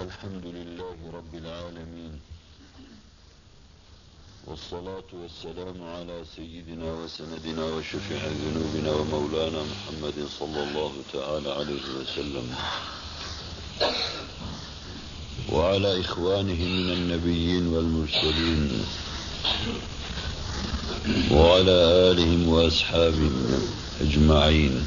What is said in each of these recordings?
الحمد لله رب العالمين. والصلاة والسلام على سيدنا وسندنا وشفيع ذنوبنا ومولانا محمد صلى الله تعالى عليه وسلم. وعلى إخوانه من النبيين والمرسلين. وعلى آلهم وأصحابهم أجمعين.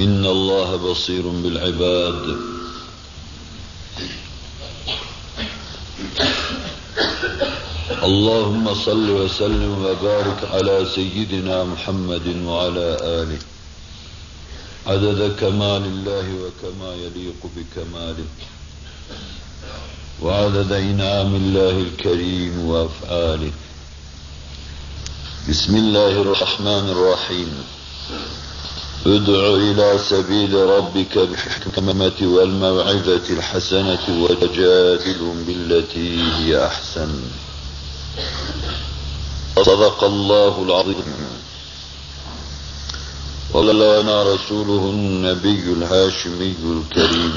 إن الله بصير بالعباد. اللهم صل وسلم وبارك على سيدنا محمد وعلى آله. عدد كمال الله وكما يليق بكماله. وعدد إنعام الله الكريم وأفعاله. بسم الله الرحمن الرحيم. ادع إلى سبيل ربك بالحكمة والموعظة الحسنة وجادلهم بالتي هي أحسن. صدق الله العظيم. ولنا رسوله النبي الهاشمي الكريم.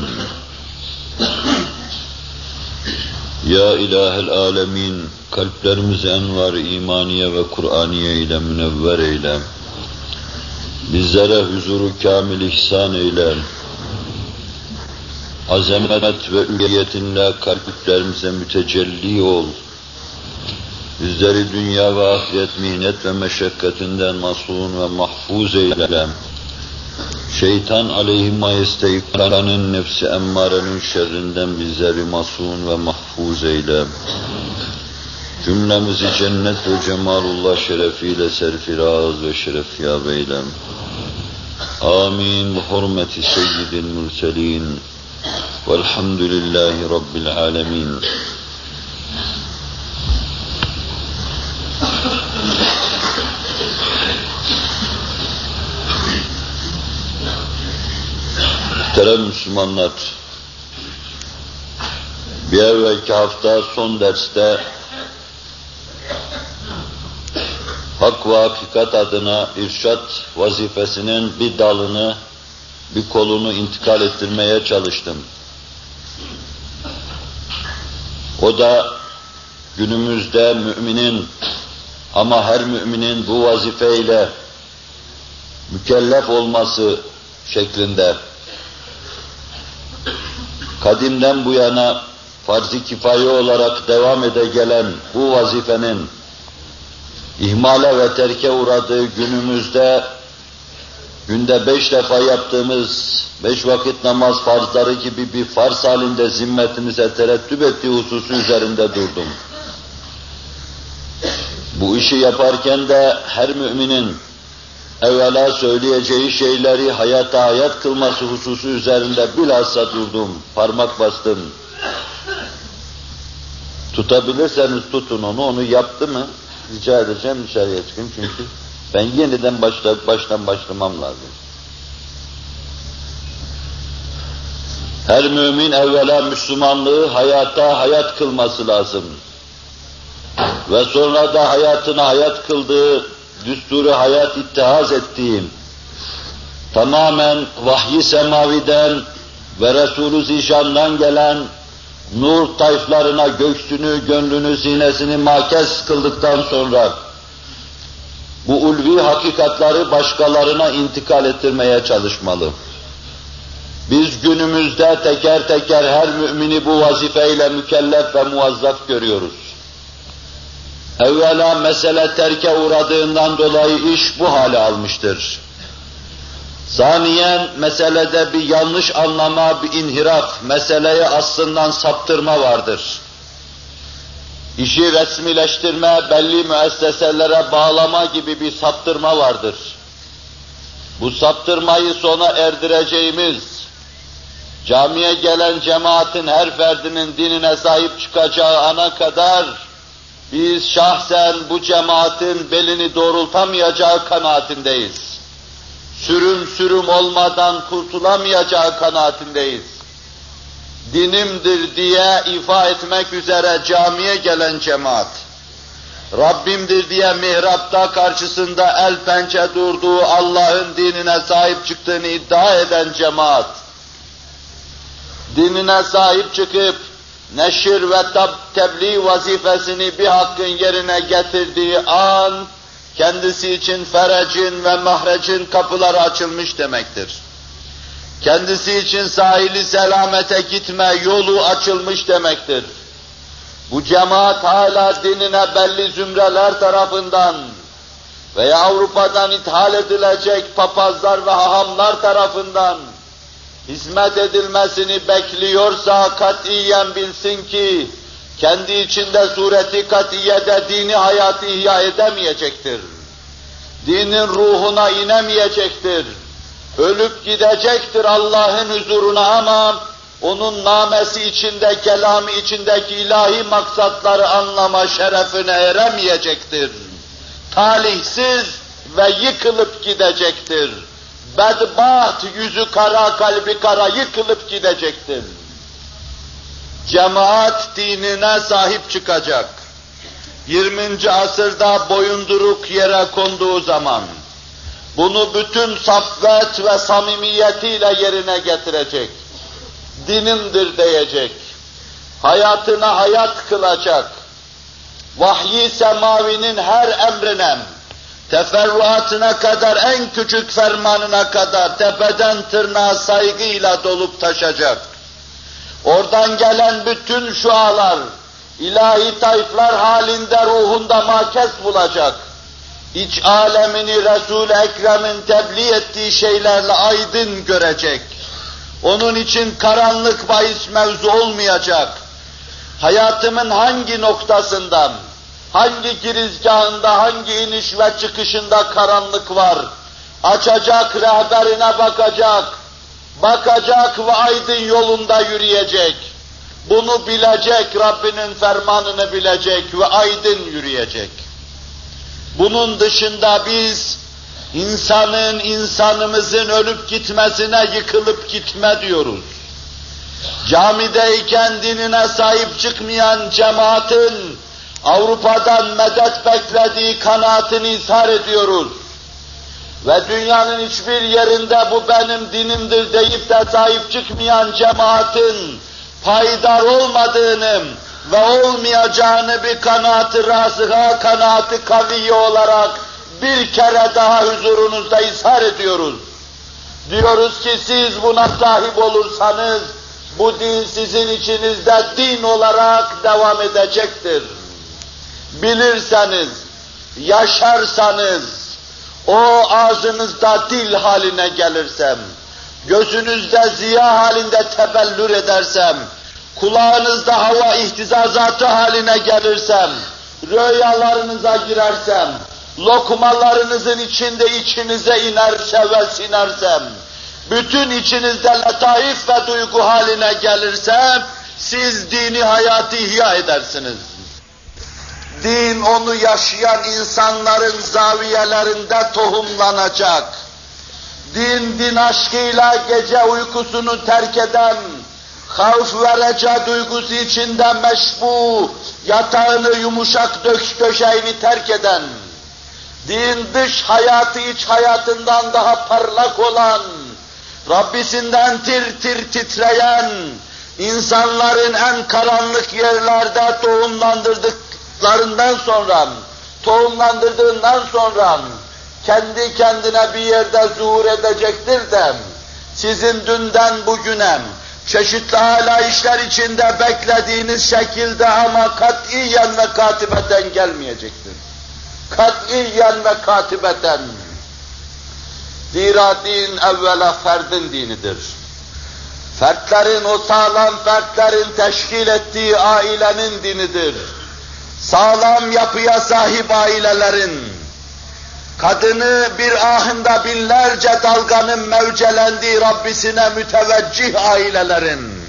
Ya İlahel Alemin, kalplerimizi envar imaniye ve Kur'aniye ile münevver eyle. Bizlere huzuru kamil ihsan eyle. Azamet ve ülyetinle kalplerimize mütecelli ol. Bizleri dünya ve ahiret mihnet ve meşakkatinden masum ve mahfuz eyle. Şeytan aleyhi majesteyi karanın nefsi emmarenin şerrinden bizleri masum ve mahfuz eyle. Cümlemizi cennet ve cemalullah şerefiyle serfiraz ve şerefyab eyle. Amin. Hürmeti seyyidil mürselin. Velhamdülillahi Rabbil alemin. Muhterem Müslümanlar, bir evvelki hafta son derste hak ve hakikat adına irşat vazifesinin bir dalını, bir kolunu intikal ettirmeye çalıştım. O da günümüzde müminin ama her müminin bu vazifeyle mükellef olması şeklinde kadimden bu yana farz-ı kifaye olarak devam ede gelen bu vazifenin ihmale ve terke uğradığı günümüzde günde beş defa yaptığımız beş vakit namaz farzları gibi bir farz halinde zimmetimize terettüp ettiği hususu üzerinde durdum. Bu işi yaparken de her müminin evvela söyleyeceği şeyleri hayata hayat kılması hususu üzerinde bilhassa durdum, parmak bastım. Tutabilirseniz tutun onu, onu yaptı mı rica edeceğim dışarıya çıkın çünkü ben yeniden başla, baştan başlamam lazım. Her mümin evvela Müslümanlığı hayata hayat kılması lazım. Ve sonra da hayatına hayat kıldığı düsturu hayat ittihaz ettiğim, tamamen vahyi semaviden ve Resulü Zişan'dan gelen nur tayflarına göğsünü, gönlünü, zinesini makes kıldıktan sonra bu ulvi hakikatları başkalarına intikal ettirmeye çalışmalı. Biz günümüzde teker teker her mümini bu vazifeyle mükellef ve muvazzaf görüyoruz. Evvela mesele terke uğradığından dolayı iş bu hale almıştır. Saniyen meselede bir yanlış anlama, bir inhiraf, meseleye aslından saptırma vardır. İşi resmileştirme, belli müesseselere bağlama gibi bir saptırma vardır. bu saptırmayı sona erdireceğimiz, camiye gelen cemaatin her ferdinin dinine sahip çıkacağı ana kadar, biz şahsen bu cemaatin belini doğrultamayacağı kanaatindeyiz. Sürüm sürüm olmadan kurtulamayacağı kanaatindeyiz. Dinimdir diye ifa etmek üzere camiye gelen cemaat, Rabbimdir diye mihrapta karşısında el pençe durduğu Allah'ın dinine sahip çıktığını iddia eden cemaat, dinine sahip çıkıp neşir ve tebliğ vazifesini bir hakkın yerine getirdiği an, kendisi için ferecin ve mahrecin kapıları açılmış demektir. Kendisi için sahili selamete gitme yolu açılmış demektir. Bu cemaat hala dinine belli zümreler tarafından veya Avrupa'dan ithal edilecek papazlar ve hahamlar tarafından hizmet edilmesini bekliyorsa katiyen bilsin ki, kendi içinde sureti katiyede dini hayatı ihya edemeyecektir. Dinin ruhuna inemeyecektir. Ölüp gidecektir Allah'ın huzuruna ama onun namesi içinde, kelamı içindeki ilahi maksatları anlama şerefine eremeyecektir. Talihsiz ve yıkılıp gidecektir bedbaht yüzü kara, kalbi kara yıkılıp gidecektir. Cemaat dinine sahip çıkacak. 20. asırda boyunduruk yere konduğu zaman, bunu bütün safvet ve samimiyetiyle yerine getirecek. Dinimdir diyecek. Hayatına hayat kılacak. Vahyi semavinin her emrine, teferruatına kadar, en küçük fermanına kadar tepeden tırnağa saygıyla dolup taşacak. Oradan gelen bütün şualar, ilahi tayflar halinde ruhunda makes bulacak. İç alemini Resul-i Ekrem'in tebliğ ettiği şeylerle aydın görecek. Onun için karanlık bahis mevzu olmayacak. Hayatımın hangi noktasından, hangi girizgahında, hangi iniş ve çıkışında karanlık var, açacak, rehberine bakacak, bakacak ve aydın yolunda yürüyecek. Bunu bilecek, Rabbinin fermanını bilecek ve aydın yürüyecek. Bunun dışında biz, insanın, insanımızın ölüp gitmesine yıkılıp gitme diyoruz. Camideyken dinine sahip çıkmayan cemaatin, Avrupa'dan medet beklediği kanaatini izhar ediyoruz. Ve dünyanın hiçbir yerinde bu benim dinimdir deyip de sahip çıkmayan cemaatin payidar olmadığını ve olmayacağını bir kanaatı rasıha, kanaatı kaviye olarak bir kere daha huzurunuzda izhar ediyoruz. Diyoruz ki siz buna sahip olursanız bu din sizin içinizde din olarak devam edecektir bilirseniz, yaşarsanız, o ağzınızda dil haline gelirsem, gözünüzde ziya halinde tebellür edersem, kulağınızda hava ihtizazatı haline gelirsem, rüyalarınıza girersem, lokmalarınızın içinde içinize inerse ve sinersem, bütün içinizde letaif ve duygu haline gelirsem, siz dini hayatı ihya edersiniz. Din onu yaşayan insanların zaviyelerinde tohumlanacak. Din, din aşkıyla gece uykusunu terk eden, havf ve duygusu içinde meşbu, yatağını yumuşak döş döşeğini terk eden, din dış hayatı iç hayatından daha parlak olan, Rabbisinden tir tir titreyen, insanların en karanlık yerlerde tohumlandırdık larından sonra, tohumlandırdığından sonra kendi kendine bir yerde zuhur edecektir de sizin dünden bugüne çeşitli hala işler içinde beklediğiniz şekilde ama katiyen ve katibeten gelmeyecektir. Katiyen ve katibeten. Zira din evvela ferdin dinidir. Fertlerin, o sağlam fertlerin teşkil ettiği ailenin dinidir sağlam yapıya sahip ailelerin, kadını bir ahında binlerce dalganın mevcelendiği Rabbisine müteveccih ailelerin,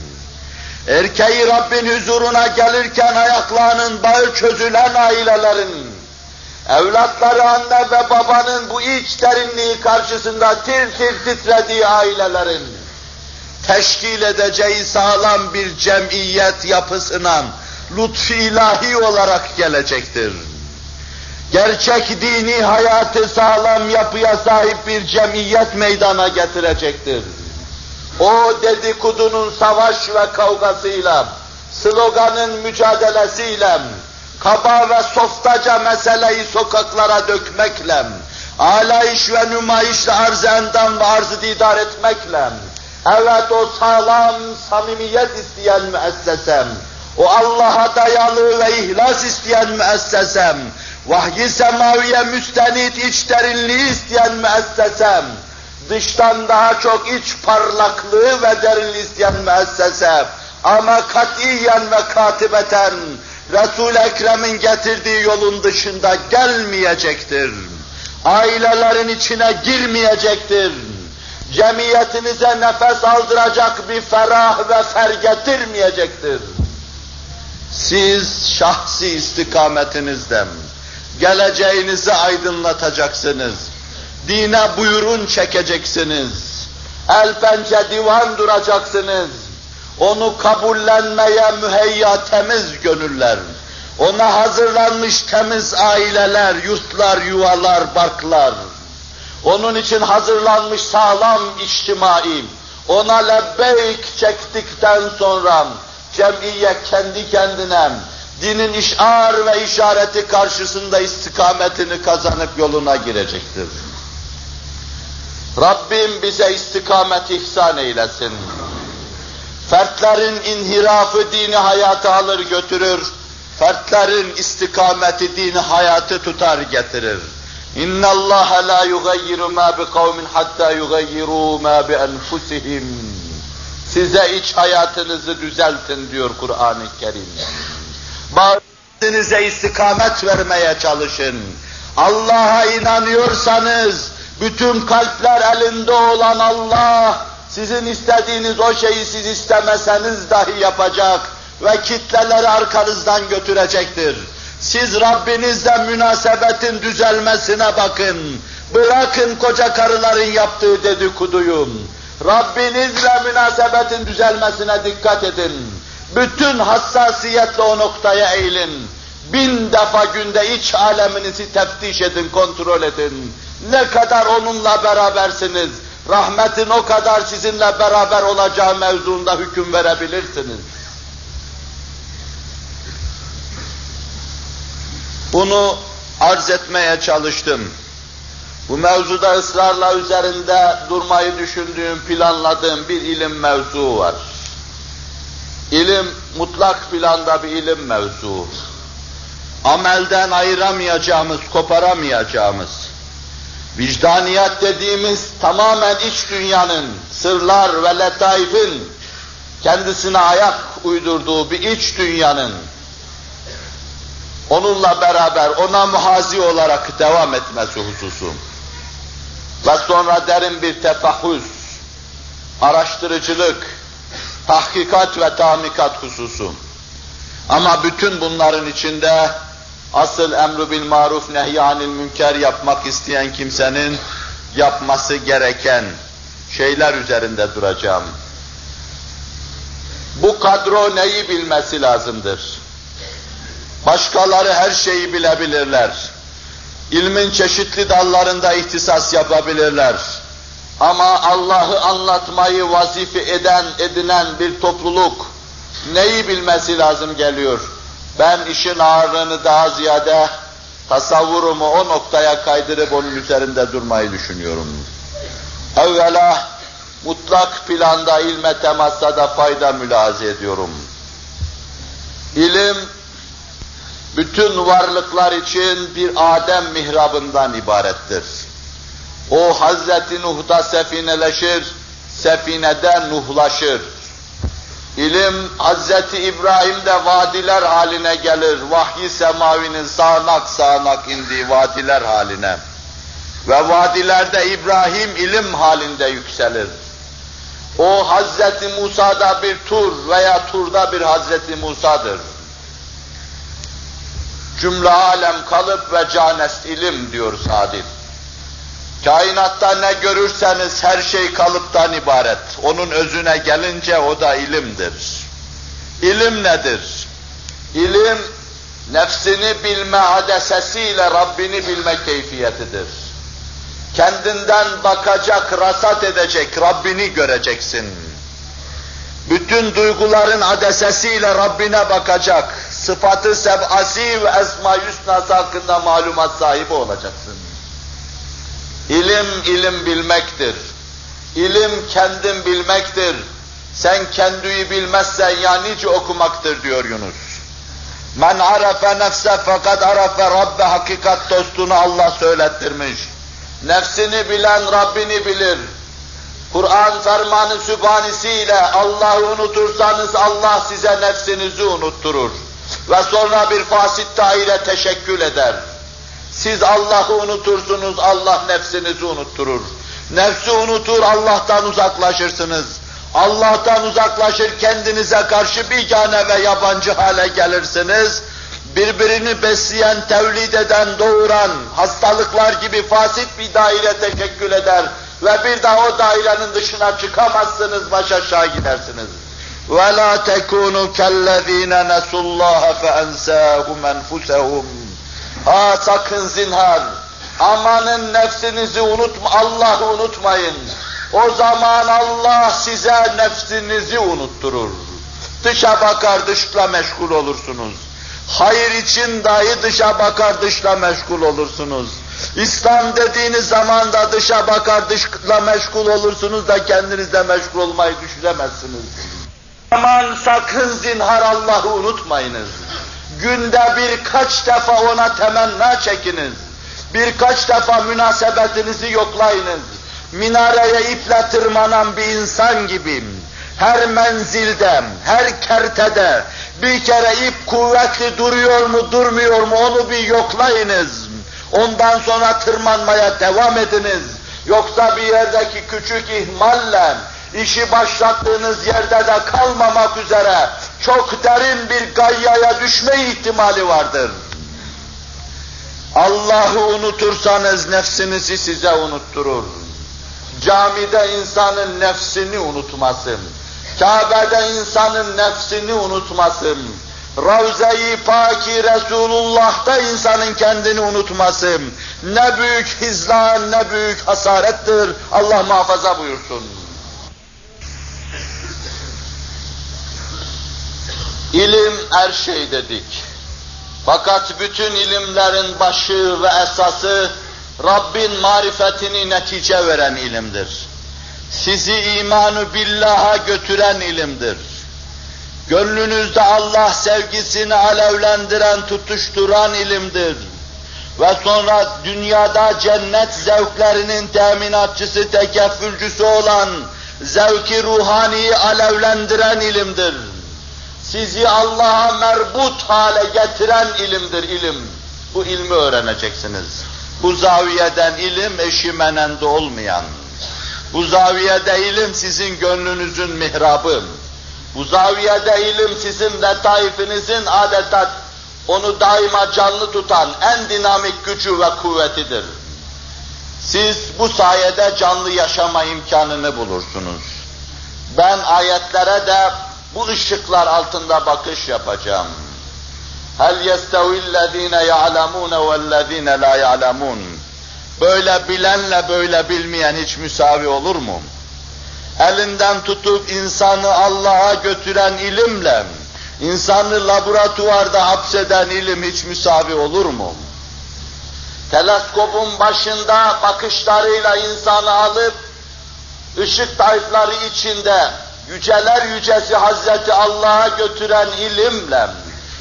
erkeği Rabbin huzuruna gelirken ayaklarının bağı çözülen ailelerin, evlatları anne ve babanın bu iç derinliği karşısında tir tir titrediği ailelerin, teşkil edeceği sağlam bir cemiyet yapısına lütfi ilahi olarak gelecektir. Gerçek dini hayatı sağlam yapıya sahip bir cemiyet meydana getirecektir. O dedikodunun savaş ve kavgasıyla, sloganın mücadelesiyle, kaba ve softaca meseleyi sokaklara dökmekle, alayış ve nümayişle arz endam ve arz didar etmekle, evet o sağlam samimiyet isteyen müessesem, o Allah'a dayalı ve ihlas isteyen müessesem, vahyi semaviye müstenit iç derinliği isteyen müessesem, dıştan daha çok iç parlaklığı ve derinliği isteyen müessese, ama katiyen ve katibeten Resul-i Ekrem'in getirdiği yolun dışında gelmeyecektir. Ailelerin içine girmeyecektir. Cemiyetinize nefes aldıracak bir ferah ve fer getirmeyecektir. Siz şahsi istikametinizden geleceğinizi aydınlatacaksınız. Dine buyurun çekeceksiniz. El pençe divan duracaksınız onu kabullenmeye müheyya temiz gönüller, ona hazırlanmış temiz aileler, yurtlar, yuvalar, barklar, onun için hazırlanmış sağlam içtimai, ona lebbeyk çektikten sonra cemiye kendi kendine dinin işar ve işareti karşısında istikametini kazanıp yoluna girecektir. Rabbim bize istikamet ihsan eylesin fertlerin inhirafı dini hayatı alır götürür, fertlerin istikameti dini hayatı tutar getirir. İnna Allah la yugayyiru ma bi kavmin hatta yugayyiru ma bi enfusihim. Size iç hayatınızı düzeltin diyor Kur'an-ı Kerim. Bazınıza istikamet vermeye çalışın. Allah'a inanıyorsanız, bütün kalpler elinde olan Allah, sizin istediğiniz o şeyi siz istemeseniz dahi yapacak ve kitleleri arkanızdan götürecektir. Siz Rabbinizle münasebetin düzelmesine bakın. Bırakın koca karıların yaptığı dedikoduyu. Rabbinizle münasebetin düzelmesine dikkat edin. Bütün hassasiyetle o noktaya eğilin. Bin defa günde iç aleminizi teftiş edin, kontrol edin. Ne kadar onunla berabersiniz, rahmetin o kadar sizinle beraber olacağı mevzuunda hüküm verebilirsiniz. Bunu arz etmeye çalıştım. Bu mevzuda ısrarla üzerinde durmayı düşündüğüm, planladığım bir ilim mevzu var. İlim mutlak planda bir ilim mevzu. Amelden ayıramayacağımız, koparamayacağımız, Vicdaniyat dediğimiz tamamen iç dünyanın, sırlar ve letaifin kendisine ayak uydurduğu bir iç dünyanın onunla beraber ona muhazi olarak devam etmesi hususu ve sonra derin bir tefahüs, araştırıcılık, tahkikat ve tamikat hususu. Ama bütün bunların içinde asıl emru bil maruf nehyanil münker yapmak isteyen kimsenin yapması gereken şeyler üzerinde duracağım. Bu kadro neyi bilmesi lazımdır? Başkaları her şeyi bilebilirler. İlmin çeşitli dallarında ihtisas yapabilirler. Ama Allah'ı anlatmayı vazife eden, edinen bir topluluk neyi bilmesi lazım geliyor? Ben işin ağırlığını daha ziyade tasavvurumu o noktaya kaydırıp onun üzerinde durmayı düşünüyorum. Evvela mutlak planda ilme temasta da fayda mülahaza ediyorum. İlim bütün varlıklar için bir Adem mihrabından ibarettir. O Hazreti Nuh'da sefineleşir, sefineden nuhlaşır. İlim Hazreti İbrahim'de vadiler haline gelir. Vahyi semavinin sağanak sağanak indiği vadiler haline. Ve vadilerde İbrahim ilim halinde yükselir. O Hazreti Musa'da bir tur veya turda bir Hazreti Musa'dır. Cümle alem kalıp ve canest ilim diyor Sadi. Kainatta ne görürseniz her şey kalıptan ibaret. Onun özüne gelince o da ilimdir. İlim nedir? İlim, nefsini bilme hadesesiyle Rabbini bilme keyfiyetidir. Kendinden bakacak, rasat edecek, Rabbini göreceksin. Bütün duyguların adesesiyle Rabbine bakacak, sıfatı seb'asi ve esma hüsnası hakkında malumat sahibi olacaksın. İlim, ilim bilmektir. İlim kendin bilmektir. Sen kendiyi bilmezsen ya nice okumaktır diyor Yunus. Men arefe nefse fakat arefe Rabbe hakikat dostunu Allah söylettirmiş. Nefsini bilen Rabbini bilir. Kur'an fermanı sübhanesiyle Allah'ı unutursanız Allah size nefsinizi unutturur. Ve sonra bir fasit daire teşekkül eder. Siz Allah'ı unutursunuz, Allah nefsinizi unutturur. Nefsi unutur, Allah'tan uzaklaşırsınız. Allah'tan uzaklaşır, kendinize karşı bigane ve yabancı hale gelirsiniz. Birbirini besleyen, tevlid eden, doğuran, hastalıklar gibi fasit bir daire teşekkül eder ve bir daha o dairenin dışına çıkamazsınız, baş aşağı gidersiniz. وَلَا تَكُونُوا كَالَّذ۪ينَ نَسُوا اللّٰهَ فَاَنْسَاهُمْ اَنْفُسَهُمْ Ha sakın zinhar, amanın nefsinizi unutma, Allah'ı unutmayın. O zaman Allah size nefsinizi unutturur. Dışa bakar, dışla meşgul olursunuz. Hayır için dahi dışa bakar, dışla meşgul olursunuz. İslam dediğiniz zaman da dışa bakar, dışla meşgul olursunuz da kendinizde meşgul olmayı düşünemezsiniz. Aman sakın zinhar Allah'ı unutmayınız. Günde birkaç defa ona temenna çekiniz. Birkaç defa münasebetinizi yoklayınız. Minareye iple tırmanan bir insan gibiyim. Her menzilde, her kertede bir kere ip kuvvetli duruyor mu, durmuyor mu onu bir yoklayınız. Ondan sonra tırmanmaya devam ediniz. Yoksa bir yerdeki küçük ihmalle, işi başlattığınız yerde de kalmamak üzere çok derin bir gayyaya düşme ihtimali vardır. Allah'ı unutursanız nefsinizi size unutturur. Camide insanın nefsini unutmasın. Kabe'de insanın nefsini unutmasın. Ravza-i Paki Resulullah'ta insanın kendini unutması ne büyük hizlan, ne büyük hasarettir. Allah muhafaza buyursun. İlim her şey dedik. Fakat bütün ilimlerin başı ve esası Rabbin marifetini netice veren ilimdir. Sizi imanı billaha götüren ilimdir. Gönlünüzde Allah sevgisini alevlendiren, tutuşturan ilimdir. Ve sonra dünyada cennet zevklerinin teminatçısı, tekeffülcüsü olan zevki ruhaniyi alevlendiren ilimdir. Sizi Allah'a merbut hale getiren ilimdir ilim. Bu ilmi öğreneceksiniz. Bu zaviyeden ilim eşi menende olmayan. Bu zaviyede ilim sizin gönlünüzün mihrabı. Bu zaviyede ilim sizin letaifinizin adeta onu daima canlı tutan en dinamik gücü ve kuvvetidir. Siz bu sayede canlı yaşama imkanını bulursunuz. Ben ayetlere de bu ışıklar altında bakış yapacağım. Hel yestevillezine ya'lemune vellezine la ya'lemun. Böyle bilenle böyle bilmeyen hiç müsavi olur mu? elinden tutup insanı Allah'a götüren ilimle, insanı laboratuvarda hapseden ilim hiç müsavi olur mu? Teleskopun başında bakışlarıyla insanı alıp, ışık tayfları içinde yüceler yücesi Hazreti Allah'a götüren ilimle,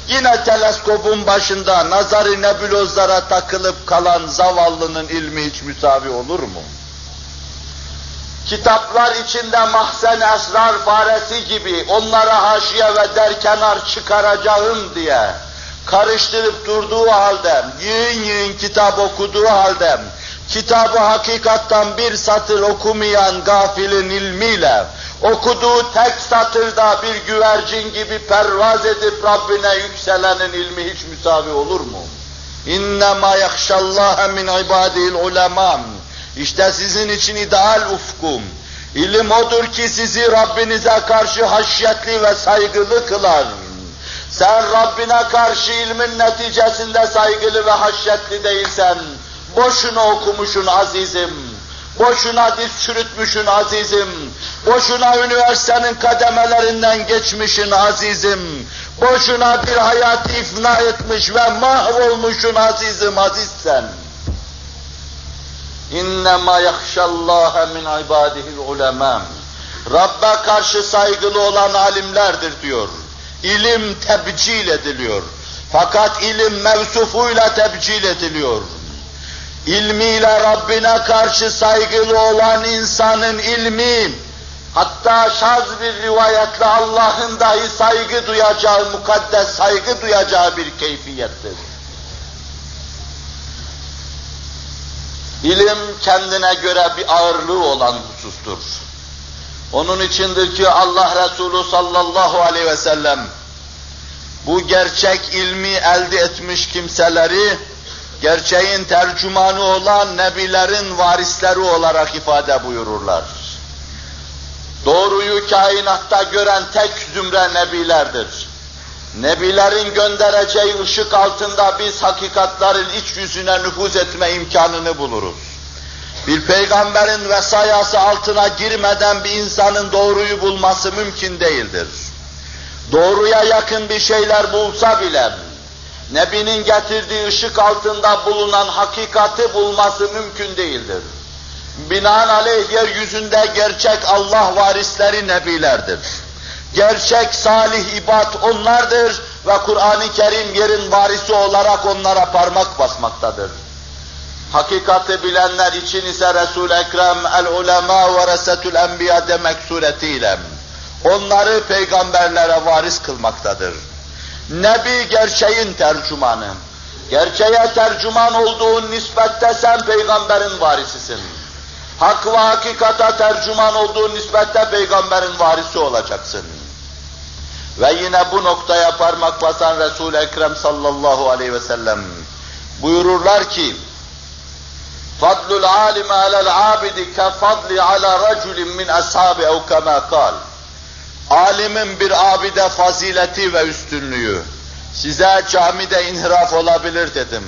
yine teleskopun başında nazarı nebulozlara takılıp kalan zavallının ilmi hiç müsavi olur mu? kitaplar içinde mahzen esrar faresi gibi onlara haşiye ve derkenar çıkaracağım diye karıştırıp durduğu halde, yığın yığın kitap okuduğu halde, kitabı hakikattan bir satır okumayan gafilin ilmiyle, okuduğu tek satırda bir güvercin gibi pervaz edip Rabbine yükselenin ilmi hiç müsavi olur mu? İnnemâ yakşallâhe min ibâdihil ulemâm. İşte sizin için ideal ufkum. İlim odur ki sizi Rabbinize karşı haşyetli ve saygılı kılar. Sen Rabbine karşı ilmin neticesinde saygılı ve haşyetli değilsen, boşuna okumuşun azizim, boşuna diz çürütmüşün azizim, boşuna üniversitenin kademelerinden geçmişin azizim, boşuna bir hayatı ifna etmiş ve mahvolmuşun azizim azizsen. İnnemâ yakşallâhe min ibâdihil ulemâm. Rabbe karşı saygılı olan alimlerdir diyor. İlim tebcil ediliyor. Fakat ilim mevsufuyla tebcil ediliyor. İlmiyle Rabbine karşı saygılı olan insanın ilmi, hatta şaz bir rivayetle Allah'ın dahi saygı duyacağı, mukaddes saygı duyacağı bir keyfiyettir. İlim kendine göre bir ağırlığı olan husustur. Onun içindir ki Allah Resulü sallallahu aleyhi ve sellem bu gerçek ilmi elde etmiş kimseleri gerçeğin tercümanı olan nebilerin varisleri olarak ifade buyururlar. Doğruyu kainatta gören tek zümre nebilerdir. Nebilerin göndereceği ışık altında biz hakikatların iç yüzüne nüfuz etme imkanını buluruz. Bir peygamberin vesayası altına girmeden bir insanın doğruyu bulması mümkün değildir. Doğruya yakın bir şeyler bulsa bile, Nebinin getirdiği ışık altında bulunan hakikati bulması mümkün değildir. Binaenaleyh yeryüzünde gerçek Allah varisleri nebilerdir. Gerçek salih ibad onlardır ve Kur'an-ı Kerim yerin varisi olarak onlara parmak basmaktadır. Hakikati bilenler için ise Resul-i Ekrem el-ulema ve resetül enbiya demek suretiyle onları peygamberlere varis kılmaktadır. Nebi gerçeğin tercümanı. Gerçeğe tercüman olduğun nispette sen peygamberin varisisin. Hak ve hakikata tercüman olduğun nispette peygamberin varisi olacaksın. Ve yine bu noktaya parmak basan Resul-i Ekrem sallallahu aleyhi ve sellem buyururlar ki فَضْلُ الْعَالِمَ عَلَى الْعَابِدِ كَفَضْلِ عَلَى رَجُلٍ مِنْ أَصْحَابِ اَوْ كَمَا قَالٍ Alimin bir abide fazileti ve üstünlüğü. Size camide inhiraf olabilir dedim.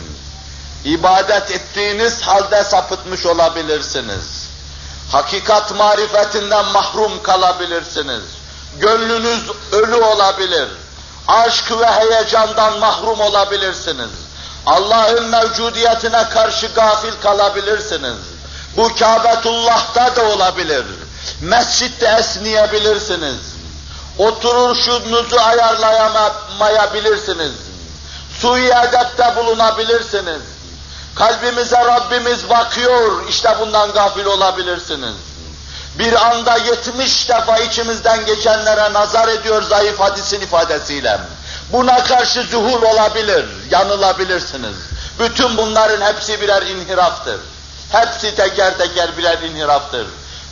İbadet ettiğiniz halde sapıtmış olabilirsiniz. Hakikat marifetinden mahrum kalabilirsiniz. Gönlünüz ölü olabilir. Aşk ve heyecandan mahrum olabilirsiniz. Allah'ın mevcudiyetine karşı gafil kalabilirsiniz. Bu Kâbetullah'ta da olabilir. Mescitte esniyebilirsiniz. Oturuşunuzu ayarlayamayabilirsiniz. Sui edepte bulunabilirsiniz. Kalbimize Rabbimiz bakıyor, işte bundan gafil olabilirsiniz. Bir anda yetmiş defa içimizden geçenlere nazar ediyor zayıf hadisin ifadesiyle. Buna karşı zuhul olabilir, yanılabilirsiniz. Bütün bunların hepsi birer inhiraftır. Hepsi teker teker birer inhiraftır.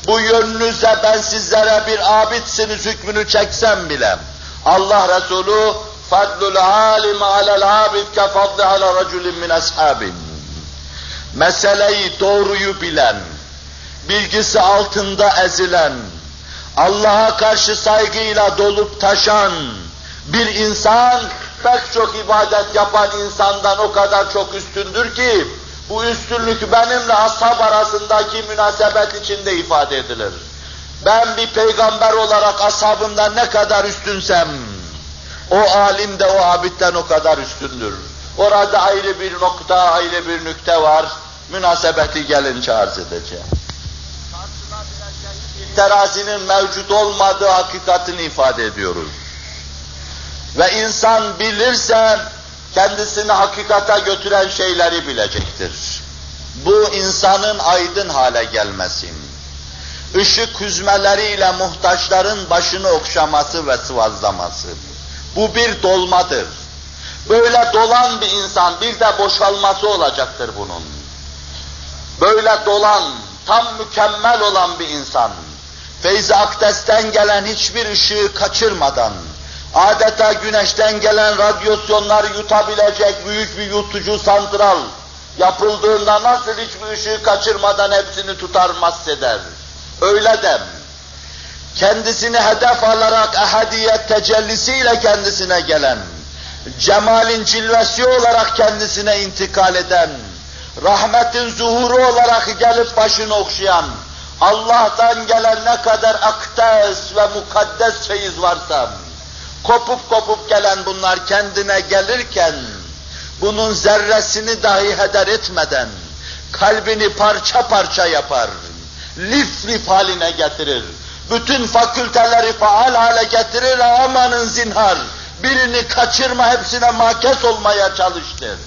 Bu yönünüze ben sizlere bir abitsiniz hükmünü çeksem bile, Allah Resulü fadlul alim alel abid ke fadli ala raculin min ashabin. Meseleyi doğruyu bilen, bilgisi altında ezilen, Allah'a karşı saygıyla dolup taşan bir insan pek çok ibadet yapan insandan o kadar çok üstündür ki bu üstünlük benimle ashab arasındaki münasebet içinde ifade edilir. Ben bir peygamber olarak ashabımdan ne kadar üstünsem, o alim de o abitten o kadar üstündür. Orada ayrı bir nokta, ayrı bir nükte var. Münasebeti gelince arz edeceğim. Terazinin mevcut olmadığı hakikatini ifade ediyoruz. Ve insan bilirse kendisini hakikata götüren şeyleri bilecektir. Bu insanın aydın hale gelmesi, ışık hüzmeleriyle muhtaçların başını okşaması ve sıvazlaması. Bu bir dolmadır. Böyle dolan bir insan bir de boşalması olacaktır bunun. böyle dolan, tam mükemmel olan bir insan, feyz akdesten gelen hiçbir ışığı kaçırmadan, adeta güneşten gelen radyasyonları yutabilecek büyük bir yutucu santral yapıldığında nasıl hiçbir ışığı kaçırmadan hepsini tutar mahseder. Öyle dem. Kendisini hedef alarak ehadiyet tecellisiyle kendisine gelen, cemalin cilvesi olarak kendisine intikal eden, rahmetin zuhuru olarak gelip başını okşayan, Allah'tan gelen ne kadar akdes ve mukaddes feyiz varsa, kopup kopup gelen bunlar kendine gelirken, bunun zerresini dahi heder etmeden, kalbini parça parça yapar, lif lif haline getirir, bütün fakülteleri faal hale getirir, amanın zinhar, birini kaçırma hepsine makes olmaya çalıştır.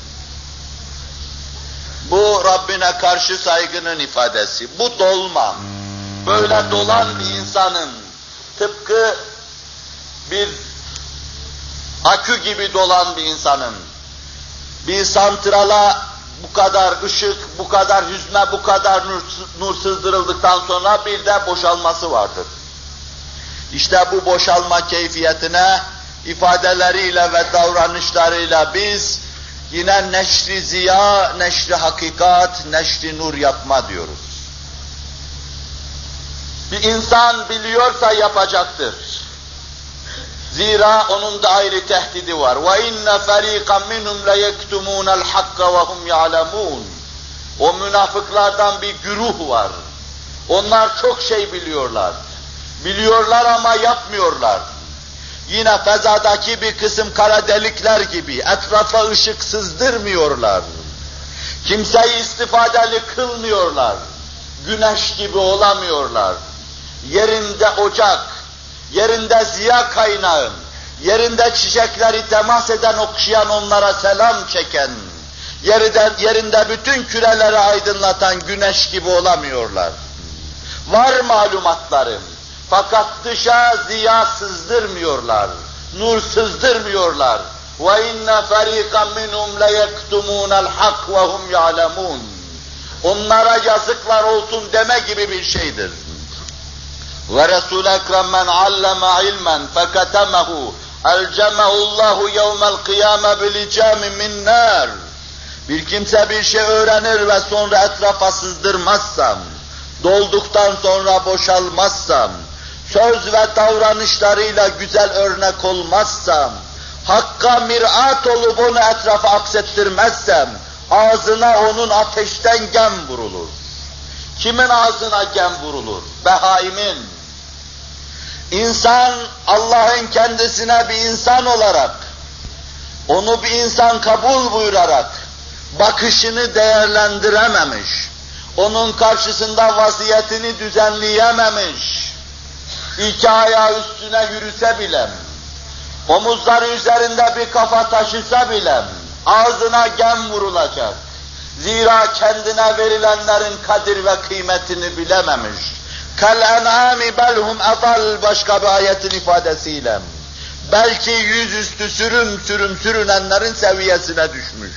Bu Rabbine karşı saygının ifadesi. Bu dolma. Böyle dolan bir insanın tıpkı bir akü gibi dolan bir insanın bir santrala bu kadar ışık, bu kadar hüzme, bu kadar nur, nur sızdırıldıktan sonra bir de boşalması vardır. İşte bu boşalma keyfiyetine ifadeleriyle ve davranışlarıyla biz yine neşri ziya, neşri hakikat, neşri nur yapma diyoruz. Bir insan biliyorsa yapacaktır. Zira onun da ayrı tehdidi var. Ve inne fariqan minhum la yektumunal hakka ve hum ya'lemun. O münafıklardan bir güruh var. Onlar çok şey biliyorlar. Biliyorlar ama yapmıyorlar. Yine fezadaki bir kısım kara delikler gibi etrafa ışık sızdırmıyorlar. Kimseyi istifadeli kılmıyorlar. Güneş gibi olamıyorlar. Yerinde ocak, yerinde ziya kaynağı, yerinde çiçekleri temas eden, okşayan, onlara selam çeken, yerinde, yerinde bütün küreleri aydınlatan güneş gibi olamıyorlar. Var malumatlarım. Fakat dışa ziya sızdırmıyorlar, nur sızdırmıyorlar. وَاِنَّ فَر۪يقًا مِنْهُمْ لَيَكْتُمُونَ الْحَقِّ وَهُمْ يَعْلَمُونَ Onlara yazıklar olsun deme gibi bir şeydir. Ve Resul-i Ekrem men alleme ilmen feketemehu elcemehullahu yevmel kıyame bilicami min nar. Bir kimse bir şey öğrenir ve sonra etrafa sızdırmazsam, dolduktan sonra boşalmazsam, söz ve davranışlarıyla güzel örnek olmazsam, Hakka mirat olup onu etrafa aksettirmezsem, ağzına onun ateşten gem vurulur. Kimin ağzına gem vurulur? Behaimin. İnsan, Allah'ın kendisine bir insan olarak, onu bir insan kabul buyurarak, bakışını değerlendirememiş, onun karşısında vaziyetini düzenleyememiş, iki ayağı üstüne yürüse bile, omuzları üzerinde bir kafa taşısa bile, ağzına gem vurulacak. Zira kendine verilenlerin kadir ve kıymetini bilememiş. Kal en'ami belhum adal başka bir ayetin ifadesiyle. Belki yüzüstü sürüm sürüm sürünenlerin seviyesine düşmüş.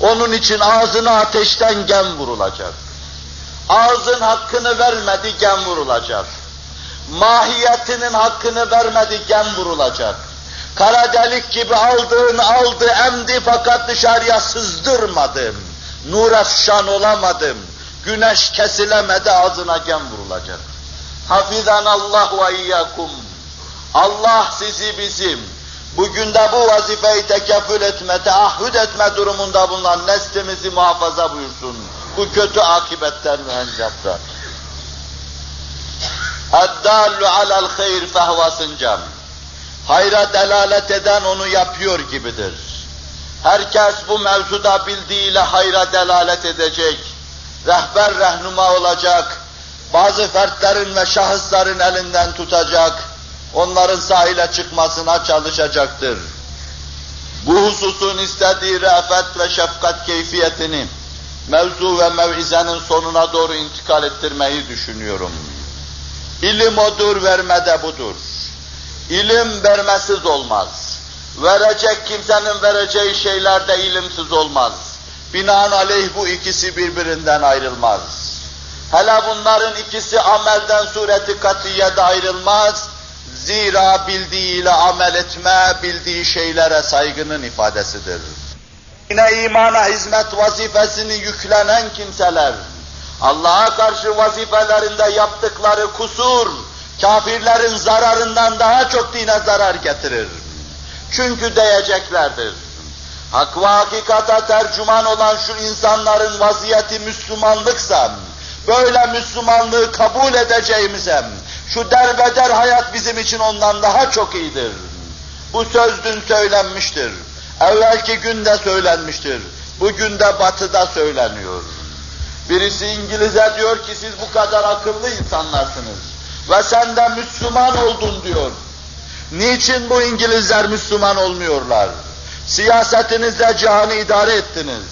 Onun için ağzına ateşten gem vurulacak. Ağzın hakkını vermedi gem vurulacak. Mahiyetinin hakkını vermedi gem vurulacak. Kara delik gibi aldığın aldı emdi fakat dışarıya sızdırmadım. Nur efşan olamadım. Güneş kesilemedi ağzına gem vurulacak. Hafizanallah ve iyyakum. Allah sizi bizim bugün de bu vazifeyi tekeffül etme, teahhüd etme durumunda bulunan neslimizi muhafaza buyursun. Bu kötü akibetten ve encaptan. Eddallu alal hayr fehvasıncam. Hayra delalet eden onu yapıyor gibidir. Herkes bu mevzuda bildiğiyle hayra delalet edecek. Rehber rehnuma olacak bazı fertlerin ve şahısların elinden tutacak, onların sahile çıkmasına çalışacaktır. Bu hususun istediği re'fet ve şefkat keyfiyetini mevzu ve mevizenin sonuna doğru intikal ettirmeyi düşünüyorum. İlim odur, verme de budur. İlim vermesiz olmaz. Verecek kimsenin vereceği şeyler de ilimsiz olmaz. Binaenaleyh bu ikisi birbirinden ayrılmaz. Hele bunların ikisi amelden sureti katiyede ayrılmaz. Zira bildiğiyle amel etme, bildiği şeylere saygının ifadesidir. Yine imana hizmet vazifesini yüklenen kimseler, Allah'a karşı vazifelerinde yaptıkları kusur, kafirlerin zararından daha çok dine zarar getirir. Çünkü diyeceklerdir. Hak ve hakikata tercüman olan şu insanların vaziyeti Müslümanlıksa, böyle Müslümanlığı kabul edeceğimize, şu derbeder hayat bizim için ondan daha çok iyidir. Bu söz dün söylenmiştir. Evvelki günde söylenmiştir. Bugün de batıda söyleniyor. Birisi İngiliz'e diyor ki siz bu kadar akıllı insanlarsınız. Ve sen de Müslüman oldun diyor. Niçin bu İngilizler Müslüman olmuyorlar? Siyasetinizle cihanı idare ettiniz.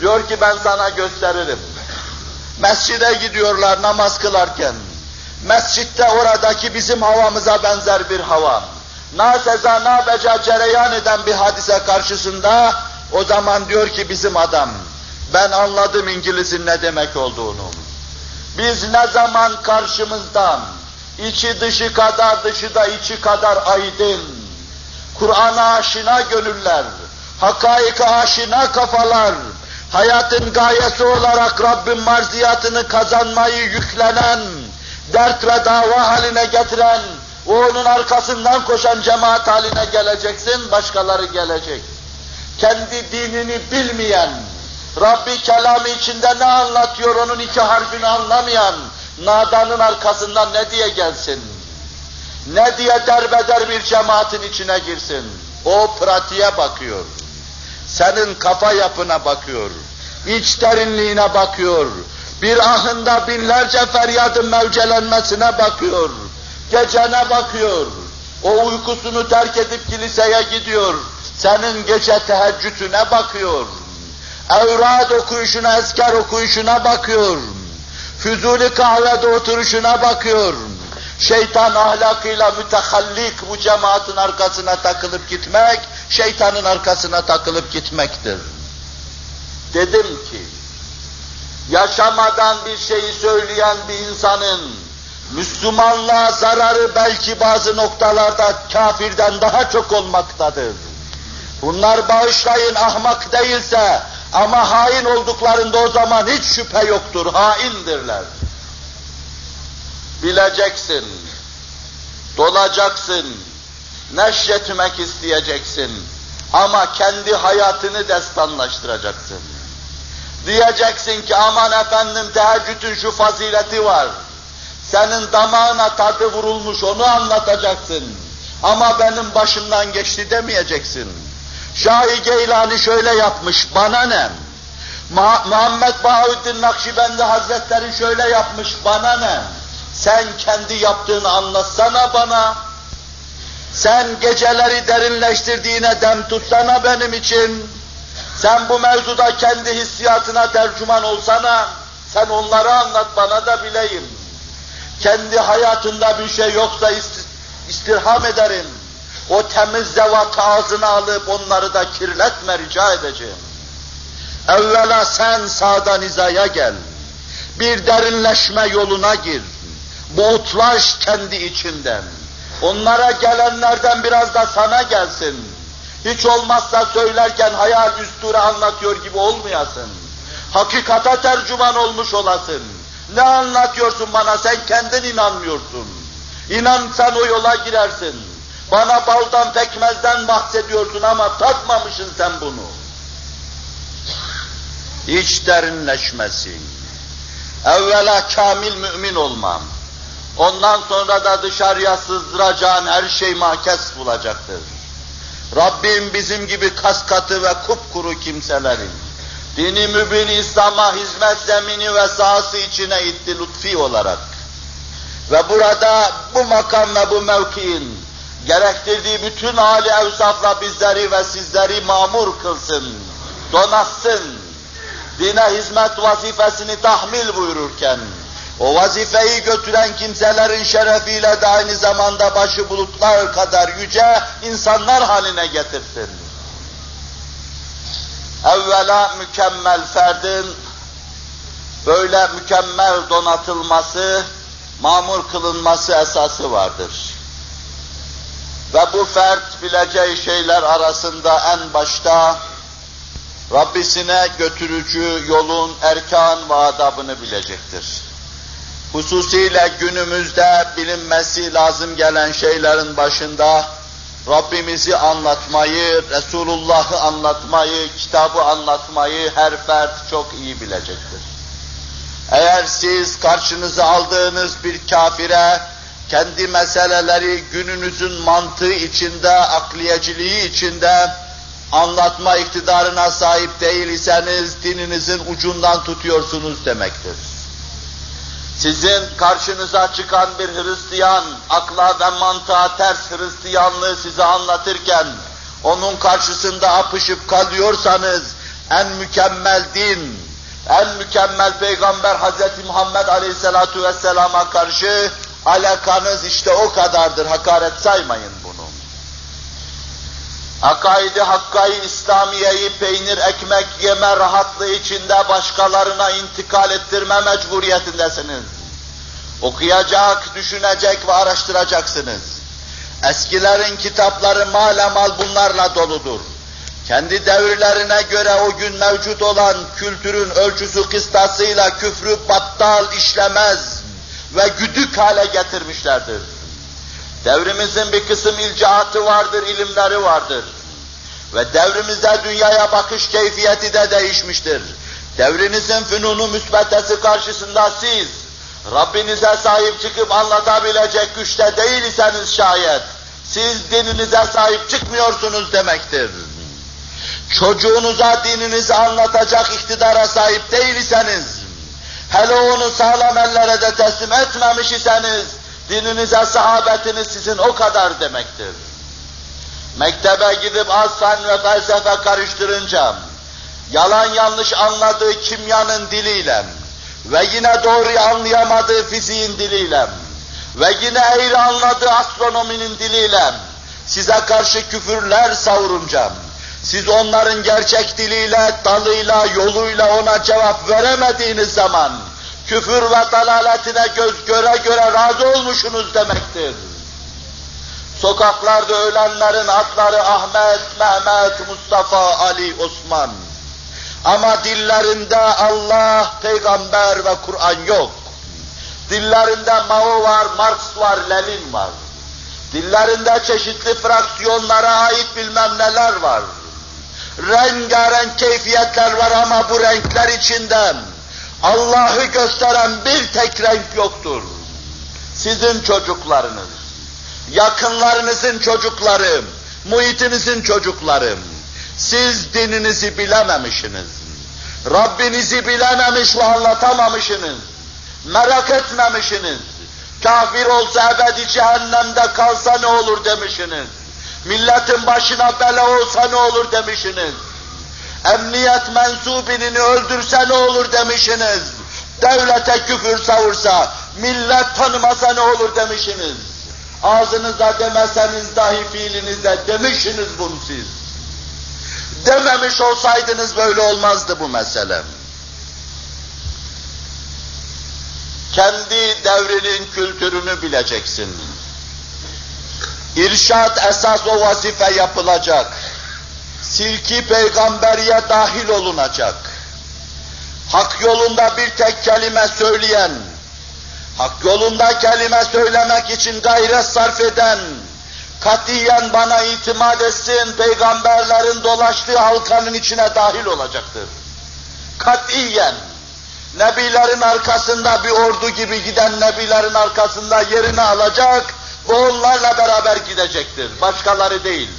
Diyor ki ben sana gösteririm. Mescide gidiyorlar namaz kılarken. Mescitte oradaki bizim havamıza benzer bir hava. Na seza na beca cereyan eden bir hadise karşısında o zaman diyor ki bizim adam ben anladım İngiliz'in ne demek olduğunu. Biz ne zaman karşımızdan içi dışı kadar dışı da içi kadar aydın, Kur'an'a aşina gönüller, hakaika aşina kafalar, hayatın gayesi olarak Rabbin marziyatını kazanmayı yüklenen, dert ve dava haline getiren, onun arkasından koşan cemaat haline geleceksin, başkaları gelecek. Kendi dinini bilmeyen, Rabbi kelamı içinde ne anlatıyor onun iki harfini anlamayan, nadanın arkasından ne diye gelsin? Ne diye derbeder bir cemaatin içine girsin? O pratiğe bakıyor. Senin kafa yapına bakıyor. İç derinliğine bakıyor. Bir ahında binlerce feryadın mevcelenmesine bakıyor. Gecene bakıyor. O uykusunu terk edip kiliseye gidiyor. Senin gece teheccüdüne bakıyor. Evrad okuyuşuna, esker okuyuşuna bakıyor. Füzuli kahvede oturuşuna bakıyor. Şeytan ahlakıyla mütehallik bu cemaatin arkasına takılıp gitmek, şeytanın arkasına takılıp gitmektir. Dedim ki, yaşamadan bir şeyi söyleyen bir insanın Müslümanlığa zararı belki bazı noktalarda kafirden daha çok olmaktadır. Bunlar bağışlayın ahmak değilse ama hain olduklarında o zaman hiç şüphe yoktur, haindirler. Bileceksin, dolacaksın, neşretmek isteyeceksin ama kendi hayatını destanlaştıracaksın. Diyeceksin ki aman efendim teheccüdün şu fazileti var. Senin damağına tadı vurulmuş onu anlatacaksın. Ama benim başımdan geçti demeyeceksin. Şah-ı Geylani şöyle yapmış, bana ne? Muhammed Bahaüddin Nakşibendi Hazretleri şöyle yapmış, bana ne? Sen kendi yaptığını anlatsana bana. Sen geceleri derinleştirdiğine dem tutsana benim için. Sen bu mevzuda kendi hissiyatına tercüman olsana. Sen onları anlat bana da bileyim. Kendi hayatında bir şey yoksa istirham ederim. O temiz zevat ağzına alıp onları da kirletme rica edeceğim. Evvela sen sağdan hizaya gel. Bir derinleşme yoluna gir. Boğutlaş kendi içinden. Onlara gelenlerden biraz da sana gelsin. Hiç olmazsa söylerken hayal üstüre anlatıyor gibi olmayasın. Hakikata tercüman olmuş olasın. Ne anlatıyorsun bana sen kendin inanmıyorsun. İnansan o yola girersin. Bana baldan pekmezden bahsediyorsun ama tatmamışsın sen bunu. İç derinleşmesi. Evvela kamil mümin olmam. Ondan sonra da dışarıya sızdıracağın her şey makes bulacaktır. Rabbim bizim gibi kaskatı ve kupkuru kimselerin dini mübin İslam'a hizmet zemini ve sahası içine itti lütfi olarak. Ve burada bu makam ve bu mevkiin gerektirdiği bütün hali evsafla bizleri ve sizleri mamur kılsın, donatsın. Dine hizmet vazifesini tahmil buyururken, o vazifeyi götüren kimselerin şerefiyle de aynı zamanda başı bulutlar kadar yüce insanlar haline getirsin. Evvela mükemmel ferdin böyle mükemmel donatılması, mamur kılınması esası vardır. Ve bu fert bileceği şeyler arasında en başta Rabbisine götürücü yolun erkan ve adabını bilecektir. Hususiyle günümüzde bilinmesi lazım gelen şeylerin başında Rabbimizi anlatmayı, Resulullah'ı anlatmayı, kitabı anlatmayı her fert çok iyi bilecektir. Eğer siz karşınıza aldığınız bir kafire, kendi meseleleri gününüzün mantığı içinde, akliyeciliği içinde anlatma iktidarına sahip değil iseniz dininizin ucundan tutuyorsunuz demektir. Sizin karşınıza çıkan bir Hristiyan, akla ve mantığa ters Hristiyanlığı size anlatırken, onun karşısında apışıp kalıyorsanız, en mükemmel din, en mükemmel peygamber Hz. Muhammed Aleyhisselatu Vesselam'a karşı alakanız işte o kadardır, hakaret saymayın bunu. Akaidi Hakkayı İslamiye'yi peynir ekmek yeme rahatlığı içinde başkalarına intikal ettirme mecburiyetindesiniz. Okuyacak, düşünecek ve araştıracaksınız. Eskilerin kitapları malamal bunlarla doludur. Kendi devirlerine göre o gün mevcut olan kültürün ölçüsü kıstasıyla küfrü battal işlemez ve güdük hale getirmişlerdir. Devrimizin bir kısım ilcaatı vardır, ilimleri vardır. Ve devrimizde dünyaya bakış keyfiyeti de değişmiştir. Devrinizin fünunu müsbettesi karşısında siz, Rabbinize sahip çıkıp anlatabilecek güçte değilseniz şayet, siz dininize sahip çıkmıyorsunuz demektir. Çocuğunuza dininizi anlatacak iktidara sahip değilseniz, hele onu sağlam ellere de teslim etmemiş iseniz, dininize sahabetiniz sizin o kadar demektir. Mektebe gidip az fen ve felsefe karıştırınca, yalan yanlış anladığı kimyanın diliyle ve yine doğruyu anlayamadığı fiziğin diliyle ve yine eğri anladığı astronominin diliyle size karşı küfürler savurunca, siz onların gerçek diliyle, dalıyla, yoluyla ona cevap veremediğiniz zaman, küfür ve dalaletine göz göre göre razı olmuşsunuz demektir. Sokaklarda ölenlerin adları Ahmet, Mehmet, Mustafa, Ali, Osman. Ama dillerinde Allah, Peygamber ve Kur'an yok. Dillerinde Mao var, Marx var, Lenin var. Dillerinde çeşitli fraksiyonlara ait bilmem neler var. Rengarenk keyfiyetler var ama bu renkler içinden Allah'ı gösteren bir tek renk yoktur. Sizin çocuklarınız, yakınlarınızın çocukları, muhitinizin çocukları, siz dininizi bilememişsiniz. Rabbinizi bilememiş ve anlatamamışsınız. Merak etmemişsiniz. Kafir olsa ebedi cehennemde kalsa ne olur demişsiniz. Milletin başına bela olsa ne olur demişsiniz. Emniyet mensubinini öldürse ne olur demişsiniz. Devlete küfür savursa, millet tanımasa ne olur demişsiniz. Ağzınızda demeseniz dahi fiilinizde demişsiniz bunu siz. Dememiş olsaydınız böyle olmazdı bu mesele. Kendi devrinin kültürünü bileceksin. İrşad esas o vazife yapılacak. Silki peygamberiye dahil olunacak. Hak yolunda bir tek kelime söyleyen, hak yolunda kelime söylemek için gayret sarf eden, katiyen bana itimat etsin, peygamberlerin dolaştığı halkanın içine dahil olacaktır. Katiyen, nebilerin arkasında bir ordu gibi giden nebilerin arkasında yerini alacak ve onlarla beraber gidecektir. Başkaları değil.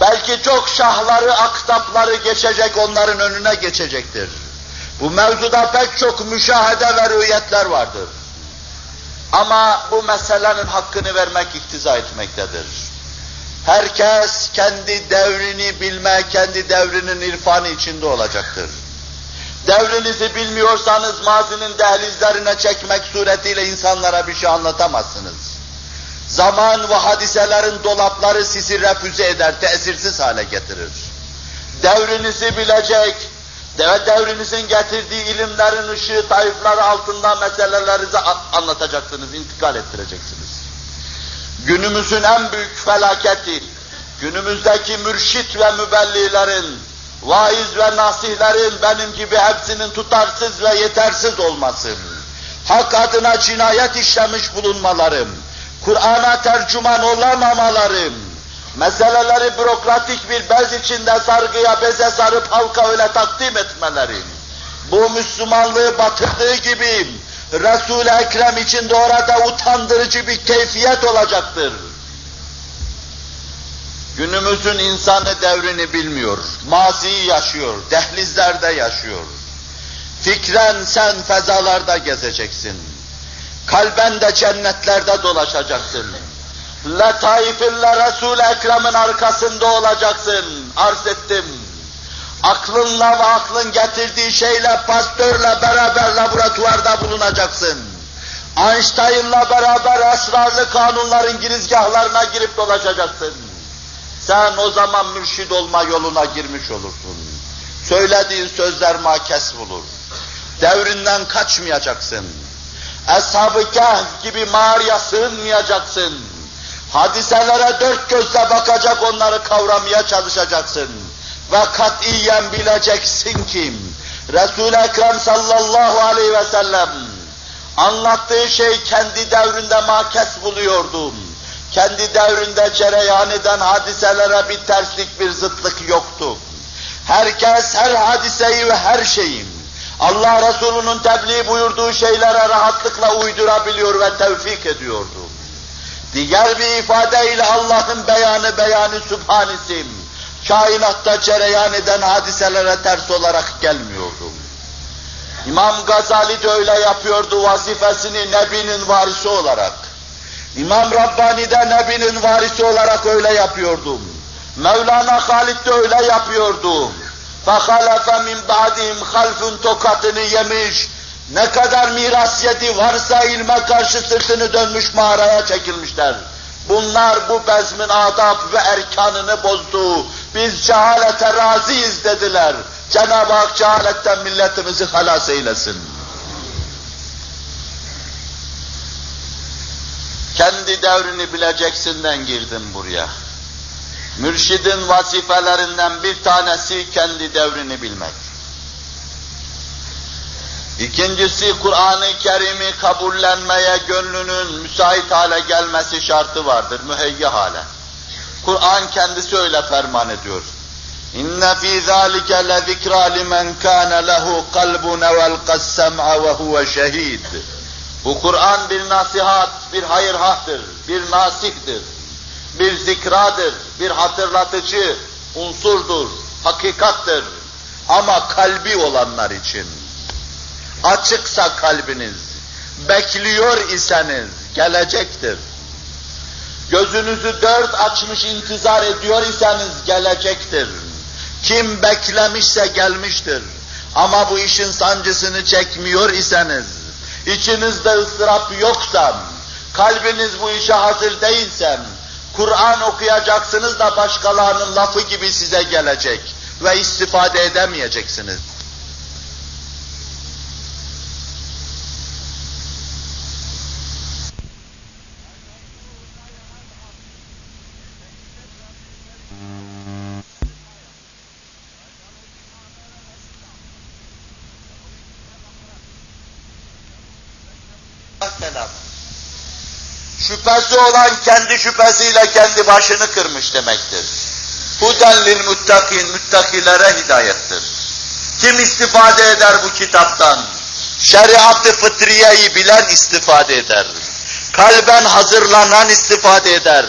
Belki çok şahları, aktapları geçecek, onların önüne geçecektir. Bu mevzuda pek çok müşahede ve rüyetler vardır. Ama bu meselenin hakkını vermek iktiza etmektedir. Herkes kendi devrini bilme, kendi devrinin irfanı içinde olacaktır. Devrinizi bilmiyorsanız mazinin dehlizlerine çekmek suretiyle insanlara bir şey anlatamazsınız. Zaman ve hadiselerin dolapları sizi refüze eder, tesirsiz hale getirir. devrinizi bilecek, ve devrinizin getirdiği ilimlerin ışığı tayfları altında meselelerinizi anlatacaksınız, intikal ettireceksiniz. Günümüzün en büyük felaketi, günümüzdeki mürşit ve mübellilerin, vaiz ve nasihlerin benim gibi hepsinin tutarsız ve yetersiz olması, hak adına cinayet işlemiş bulunmalarım, Kur'an'a tercüman olamamalarım, meseleleri bürokratik bir bez içinde sargıya beze sarıp halka öyle takdim etmeleri, bu Müslümanlığı batırdığı gibi Resul-i Ekrem için de orada utandırıcı bir keyfiyet olacaktır. Günümüzün insanı devrini bilmiyor, maziyi yaşıyor, dehlizlerde yaşıyor. Fikren sen fezalarda gezeceksin. Kalben de cennetlerde dolaşacaksın. Letaifille Resul-i Ekrem'in arkasında olacaksın. Arz ettim. Aklınla ve aklın getirdiği şeyle, pastörle beraber laboratuvarda bulunacaksın. Einstein'la beraber esrarlı kanunların girizgahlarına girip dolaşacaksın. Sen o zaman mürşid olma yoluna girmiş olursun. Söylediğin sözler makes bulur. Devrinden kaçmayacaksın. Eshab-ı Kehf gibi mağaraya sığınmayacaksın Hadiselere dört gözle bakacak, onları kavramaya çalışacaksın. Ve katiyen bileceksin ki, Resul-i Ekrem sallallahu aleyhi ve sellem anlattığı şey kendi devrinde makes buluyordum. Kendi devrinde cereyan eden hadiselere bir terslik, bir zıtlık yoktu. Herkes her hadiseyi ve her şeyi Allah Resulü'nün tebliğ buyurduğu şeylere rahatlıkla uydurabiliyor ve tevfik ediyordu. Diğer bir ifadeyle Allah'ın beyanı beyanı sübhanisim. Kainatta cereyan eden hadiselere ters olarak gelmiyordu. İmam Gazali de öyle yapıyordu vazifesini Nebi'nin varisi olarak. İmam Rabbani de Nebi'nin varisi olarak öyle yapıyordu. Mevlana Halid de öyle yapıyordu. فَخَلَفَ مِنْ بَعْدِهِمْ خَلْفٌ tokatını yemiş, ne kadar miras yedi varsa ilme karşı sırtını dönmüş mağaraya çekilmişler. Bunlar bu bezmin adab ve erkanını bozdu. Biz cehalete razıyız dediler. Cenab-ı Hak cehaletten milletimizi halas eylesin. Kendi devrini bileceksinden girdim buraya. Mürşidin vazifelerinden bir tanesi kendi devrini bilmek. İkincisi Kur'an-ı Kerim'i kabullenmeye gönlünün müsait hale gelmesi şartı vardır, müheyya hale. Kur'an kendisi öyle ferman ediyor. İnne fî zâlike lezikrâ limen kâne lehu kalbun velqas sem'a ve huve şehîd. Bu Kur'an bir nasihat, bir hayırhahtır, bir nasihtir, bir zikradır, bir hatırlatıcı unsurdur, hakikattır. Ama kalbi olanlar için açıksa kalbiniz, bekliyor iseniz gelecektir. Gözünüzü dört açmış intizar ediyor iseniz gelecektir. Kim beklemişse gelmiştir. Ama bu işin sancısını çekmiyor iseniz, içinizde ıstırap yoksa, kalbiniz bu işe hazır değilse, Kur'an okuyacaksınız da başkalarının lafı gibi size gelecek ve istifade edemeyeceksiniz. Şüphesi olan kendi şüphesiyle kendi başını kırmış demektir. Huden lil muttakin, müttakilere hidayettir. Kim istifade eder bu kitaptan? Şeriat-ı fıtriyeyi bilen istifade eder. Kalben hazırlanan istifade eder.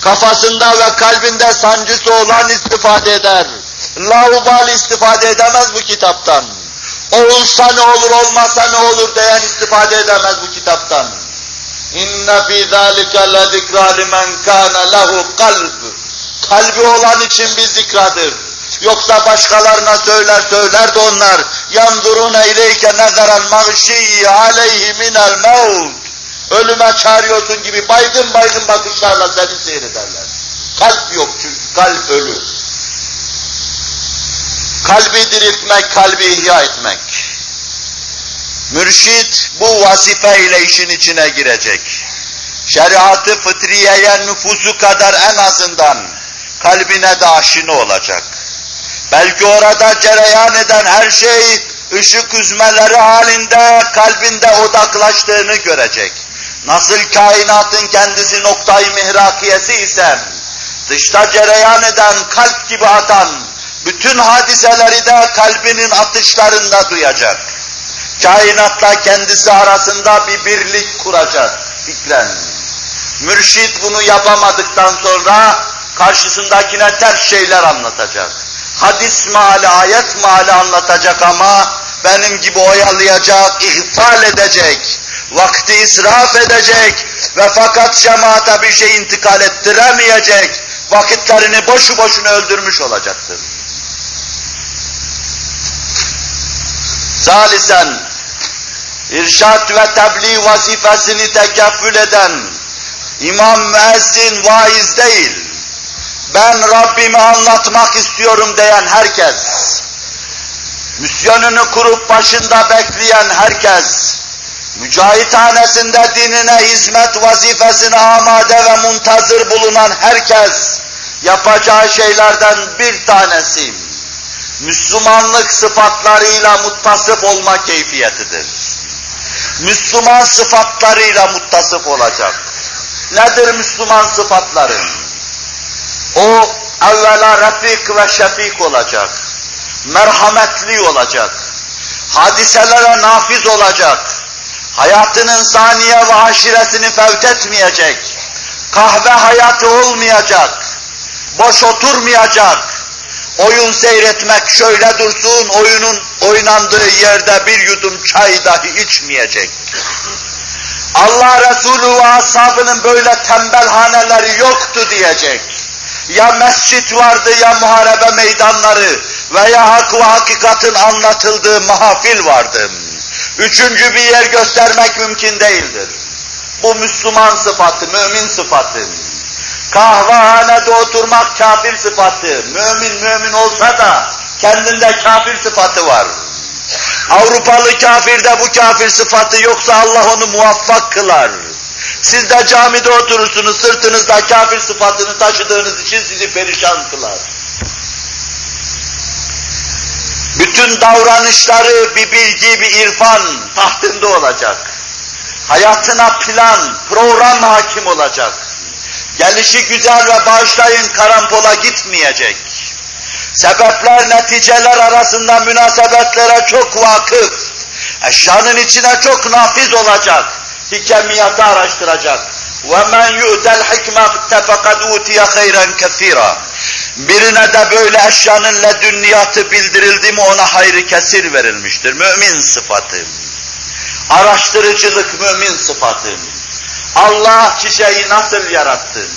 Kafasında ve kalbinde sancısı olan istifade eder. Laubal istifade edemez bu kitaptan. Olsa ne olur, olmasa ne olur diyen istifade edemez bu kitaptan. İnne fî zâlike le zikrâ limen kâne lehu kalb. Kalbi olan için bir zikradır. Yoksa başkalarına söyler söyler de onlar yanzurune ileyke nezeral mağşiyyi aleyhi minel mevt. Ölüme çağırıyorsun gibi baygın baygın bakışlarla seni seyrederler. Kalp yok çünkü kalp ölü. Kalbi diriltmek, kalbi ihya etmek. Mürşit bu vazife ile işin içine girecek. Şeriatı fıtriyeye nüfusu kadar en azından kalbine de aşina olacak. Belki orada cereyan eden her şey ışık üzmeleri halinde kalbinde odaklaştığını görecek. Nasıl kainatın kendisi noktayı mihrakiyesi ise dışta cereyan eden kalp gibi atan bütün hadiseleri de kalbinin atışlarında duyacak. Kainatla kendisi arasında bir birlik kuracak fikren. Mürşit bunu yapamadıktan sonra karşısındakine ters şeyler anlatacak. Hadis maali, ayet maali anlatacak ama benim gibi oyalayacak, ihfal edecek, vakti israf edecek ve fakat cemaate bir şey intikal ettiremeyecek, vakitlerini boşu boşuna öldürmüş olacaktır. Salisen, irşat ve tebliğ vazifesini tekeffül eden imam müezzin vaiz değil, ben Rabbimi anlatmak istiyorum diyen herkes, misyonunu kurup başında bekleyen herkes, mücahithanesinde dinine hizmet vazifesine amade ve muntazır bulunan herkes, yapacağı şeylerden bir tanesi, Müslümanlık sıfatlarıyla muttasıf olma keyfiyetidir. Müslüman sıfatlarıyla muttasıf olacak. Nedir Müslüman sıfatları? O evvela refik ve şefik olacak. Merhametli olacak. Hadiselere nafiz olacak. Hayatının saniye ve aşiresini fevt etmeyecek. Kahve hayatı olmayacak. Boş oturmayacak oyun seyretmek şöyle dursun, oyunun oynandığı yerde bir yudum çay dahi içmeyecek. Allah Resulü ve ashabının böyle tembel haneleri yoktu diyecek. Ya mescit vardı ya muharebe meydanları veya hak ve hakikatin anlatıldığı mahafil vardı. Üçüncü bir yer göstermek mümkün değildir. Bu Müslüman sıfatı, mümin sıfatı. Kahvehanede oturmak kafir sıfatı. Mümin mümin olsa da kendinde kafir sıfatı var. Avrupalı kafirde bu kafir sıfatı yoksa Allah onu muvaffak kılar. Siz de camide oturursunuz, sırtınızda kafir sıfatını taşıdığınız için sizi perişan kılar. Bütün davranışları bir bilgi, bir irfan tahtında olacak. Hayatına plan, program hakim olacak. Gelişi güzel ve bağışlayın karampola gitmeyecek. Sebepler, neticeler arasında münasebetlere çok vakıf. Eşyanın içine çok nafiz olacak. Hikemiyatı araştıracak. وَمَنْ يُؤْتَ الْحِكْمَةِ فَقَدْ اُوْتِيَ خَيْرًا كَثِيرًا Birine de böyle eşyanın ledünniyatı bildirildi mi ona hayrı kesir verilmiştir. Mümin sıfatı. Araştırıcılık mümin sıfatı. Allah çiçeği nasıl yarattı?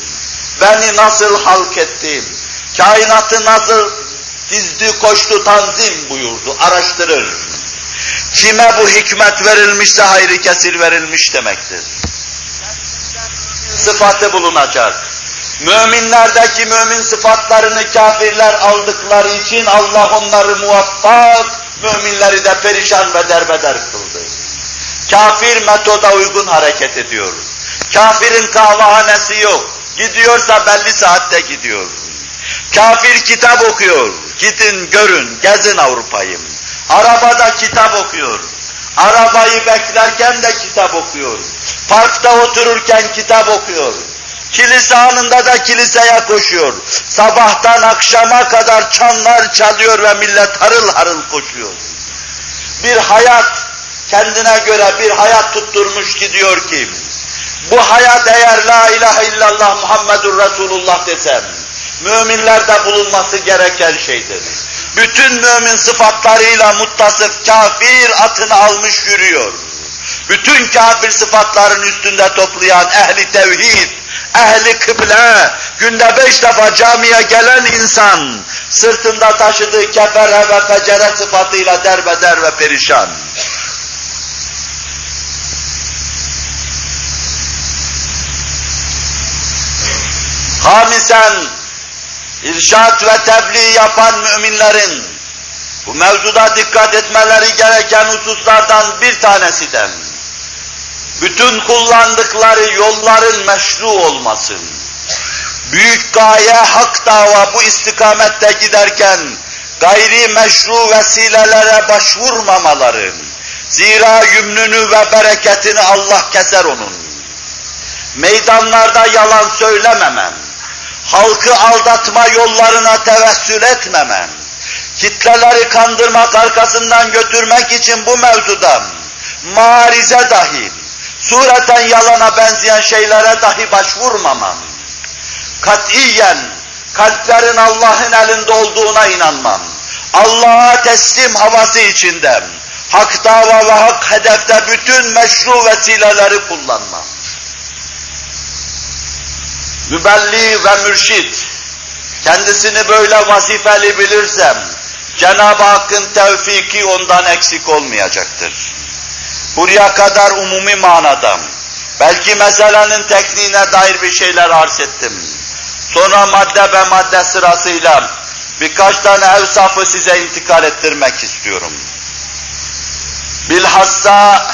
Beni nasıl halk etti? Kainatı nasıl dizdi, koştu, tanzim buyurdu, araştırır. Kime bu hikmet verilmişse hayrı kesir verilmiş demektir. Sıfatı bulunacak. Müminlerdeki mümin sıfatlarını kafirler aldıkları için Allah onları muvaffak, müminleri de perişan ve derbeder kıldı. Kafir metoda uygun hareket ediyor. Kafirin kahvehanesi yok. Gidiyorsa belli saatte gidiyor. Kafir kitap okuyor. Gidin görün, gezin Avrupa'yı. Arabada kitap okuyor. Arabayı beklerken de kitap okuyor. Parkta otururken kitap okuyor. Kilise anında da kiliseye koşuyor. Sabahtan akşama kadar çanlar çalıyor ve millet harıl harıl koşuyor. Bir hayat kendine göre bir hayat tutturmuş gidiyor ki bu hayat eğer la ilahe illallah Muhammedur Resulullah desem, müminlerde bulunması gereken şeydir. Bütün mümin sıfatlarıyla muttasıf kafir atını almış yürüyor. Bütün kafir sıfatların üstünde toplayan ehli tevhid, ehli kıble, günde beş defa camiye gelen insan, sırtında taşıdığı kefere ve fecere sıfatıyla derbeder ve perişan. Hamisen, irşat ve tebliğ yapan müminlerin Bu mevzuda dikkat etmeleri gereken hususlardan bir tanesi de bütün kullandıkları yolların meşru olması. Büyük gaye hak dava bu istikamette giderken gayri meşru vesilelere başvurmamaları. Zira yümnünü ve bereketini Allah keser onun. Meydanlarda yalan söylememem, halkı aldatma yollarına tevessül etmemem, kitleleri kandırmak arkasından götürmek için bu mevzuda marize dahi, sureten yalana benzeyen şeylere dahi başvurmamam. Katiyen kalplerin Allah'ın elinde olduğuna inanmam. Allah'a teslim havası içinde, hak dava ve hak hedefte bütün meşru vesileleri kullanmam. Mübelli ve mürşit, kendisini böyle vazifeli bilirsem, Cenab-ı Hakk'ın tevfiki ondan eksik olmayacaktır. Buraya kadar umumi manada, belki meselenin tekniğine dair bir şeyler arz ettim. Sonra madde ve madde sırasıyla birkaç tane evsafı size intikal ettirmek istiyorum. Bilhassa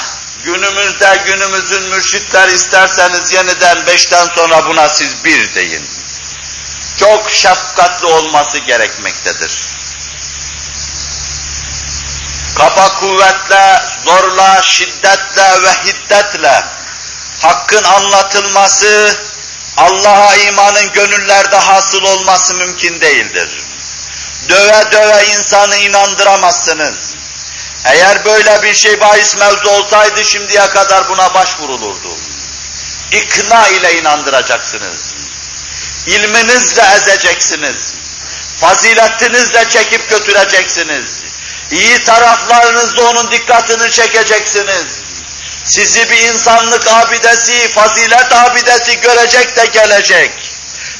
günümüzde günümüzün mürşitler isterseniz yeniden beşten sonra buna siz bir deyin. Çok şefkatli olması gerekmektedir. Kaba kuvvetle, zorla, şiddetle ve hiddetle hakkın anlatılması, Allah'a imanın gönüllerde hasıl olması mümkün değildir. Döve döve insanı inandıramazsınız. Eğer böyle bir şey bahis mevzu olsaydı şimdiye kadar buna başvurulurdu. İkna ile inandıracaksınız. İlminizle ezeceksiniz. Faziletinizle çekip götüreceksiniz. İyi taraflarınızla onun dikkatini çekeceksiniz. Sizi bir insanlık abidesi, fazilet abidesi görecek de gelecek.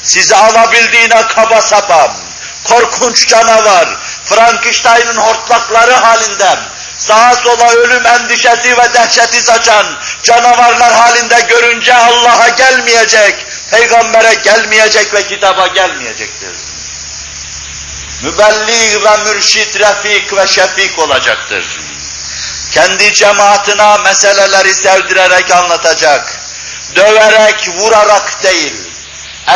Sizi alabildiğine kaba sapa, korkunç canavar, Frankenstein'ın hortlakları halinde sağa sola ölüm endişesi ve dehşeti saçan canavarlar halinde görünce Allah'a gelmeyecek, peygambere gelmeyecek ve kitaba gelmeyecektir. Mübelliğ ve mürşit, refik ve şefik olacaktır. Kendi cemaatine meseleleri sevdirerek anlatacak. Döverek, vurarak değil,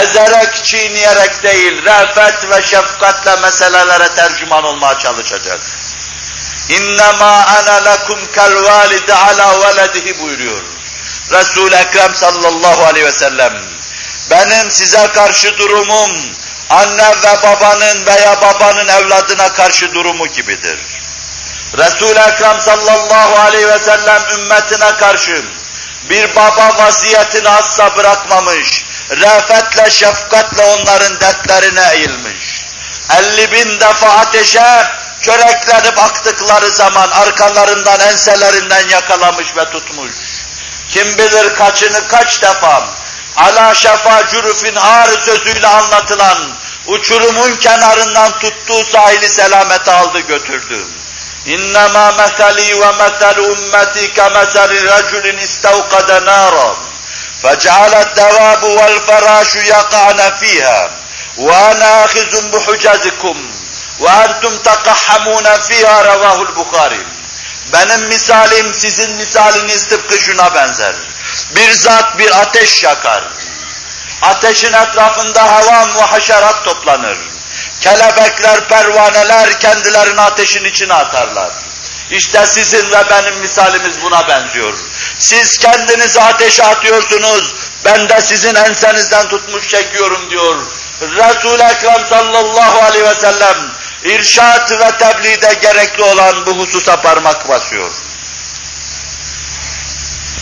ezerek, çiğneyerek değil, refet ve şefkatle meselelere tercüman olmaya çalışacak. İnnemâ ana lekum kel valide ala veledihi buyuruyor. Resul-i Ekrem sallallahu aleyhi ve sellem. Benim size karşı durumum, anne ve babanın veya babanın evladına karşı durumu gibidir. Resul-i Ekrem sallallahu aleyhi ve sellem ümmetine karşı bir baba vaziyetini asla bırakmamış, refetle, şefkatle onların dertlerine eğilmiş. Elli bin defa ateşe Köreklenip aktıkları zaman arkalarından, enselerinden yakalamış ve tutmuş. Kim bilir kaçını kaç defa ala şefa cürüfün ağır sözüyle anlatılan uçurumun kenarından tuttuğu sahili selamete aldı götürdü. İnnemâ meseli ve mesel ümmeti kemeseli racülün istevkade nâra fecealet devâbu vel ferâşu yakâne fîhâ ve ana ve entum takahhamuna fiha ravahul Bukhari. Benim misalim sizin misaliniz tıpkı şuna benzer. Bir zat bir ateş yakar. Ateşin etrafında havam ve haşerat toplanır. Kelebekler, pervaneler kendilerini ateşin içine atarlar. İşte sizin ve benim misalimiz buna benziyor. Siz kendinizi ateşe atıyorsunuz, ben de sizin ensenizden tutmuş çekiyorum diyor. Resul-i Ekrem sallallahu aleyhi ve sellem irşat ve tebliğde gerekli olan bu hususa parmak basıyor.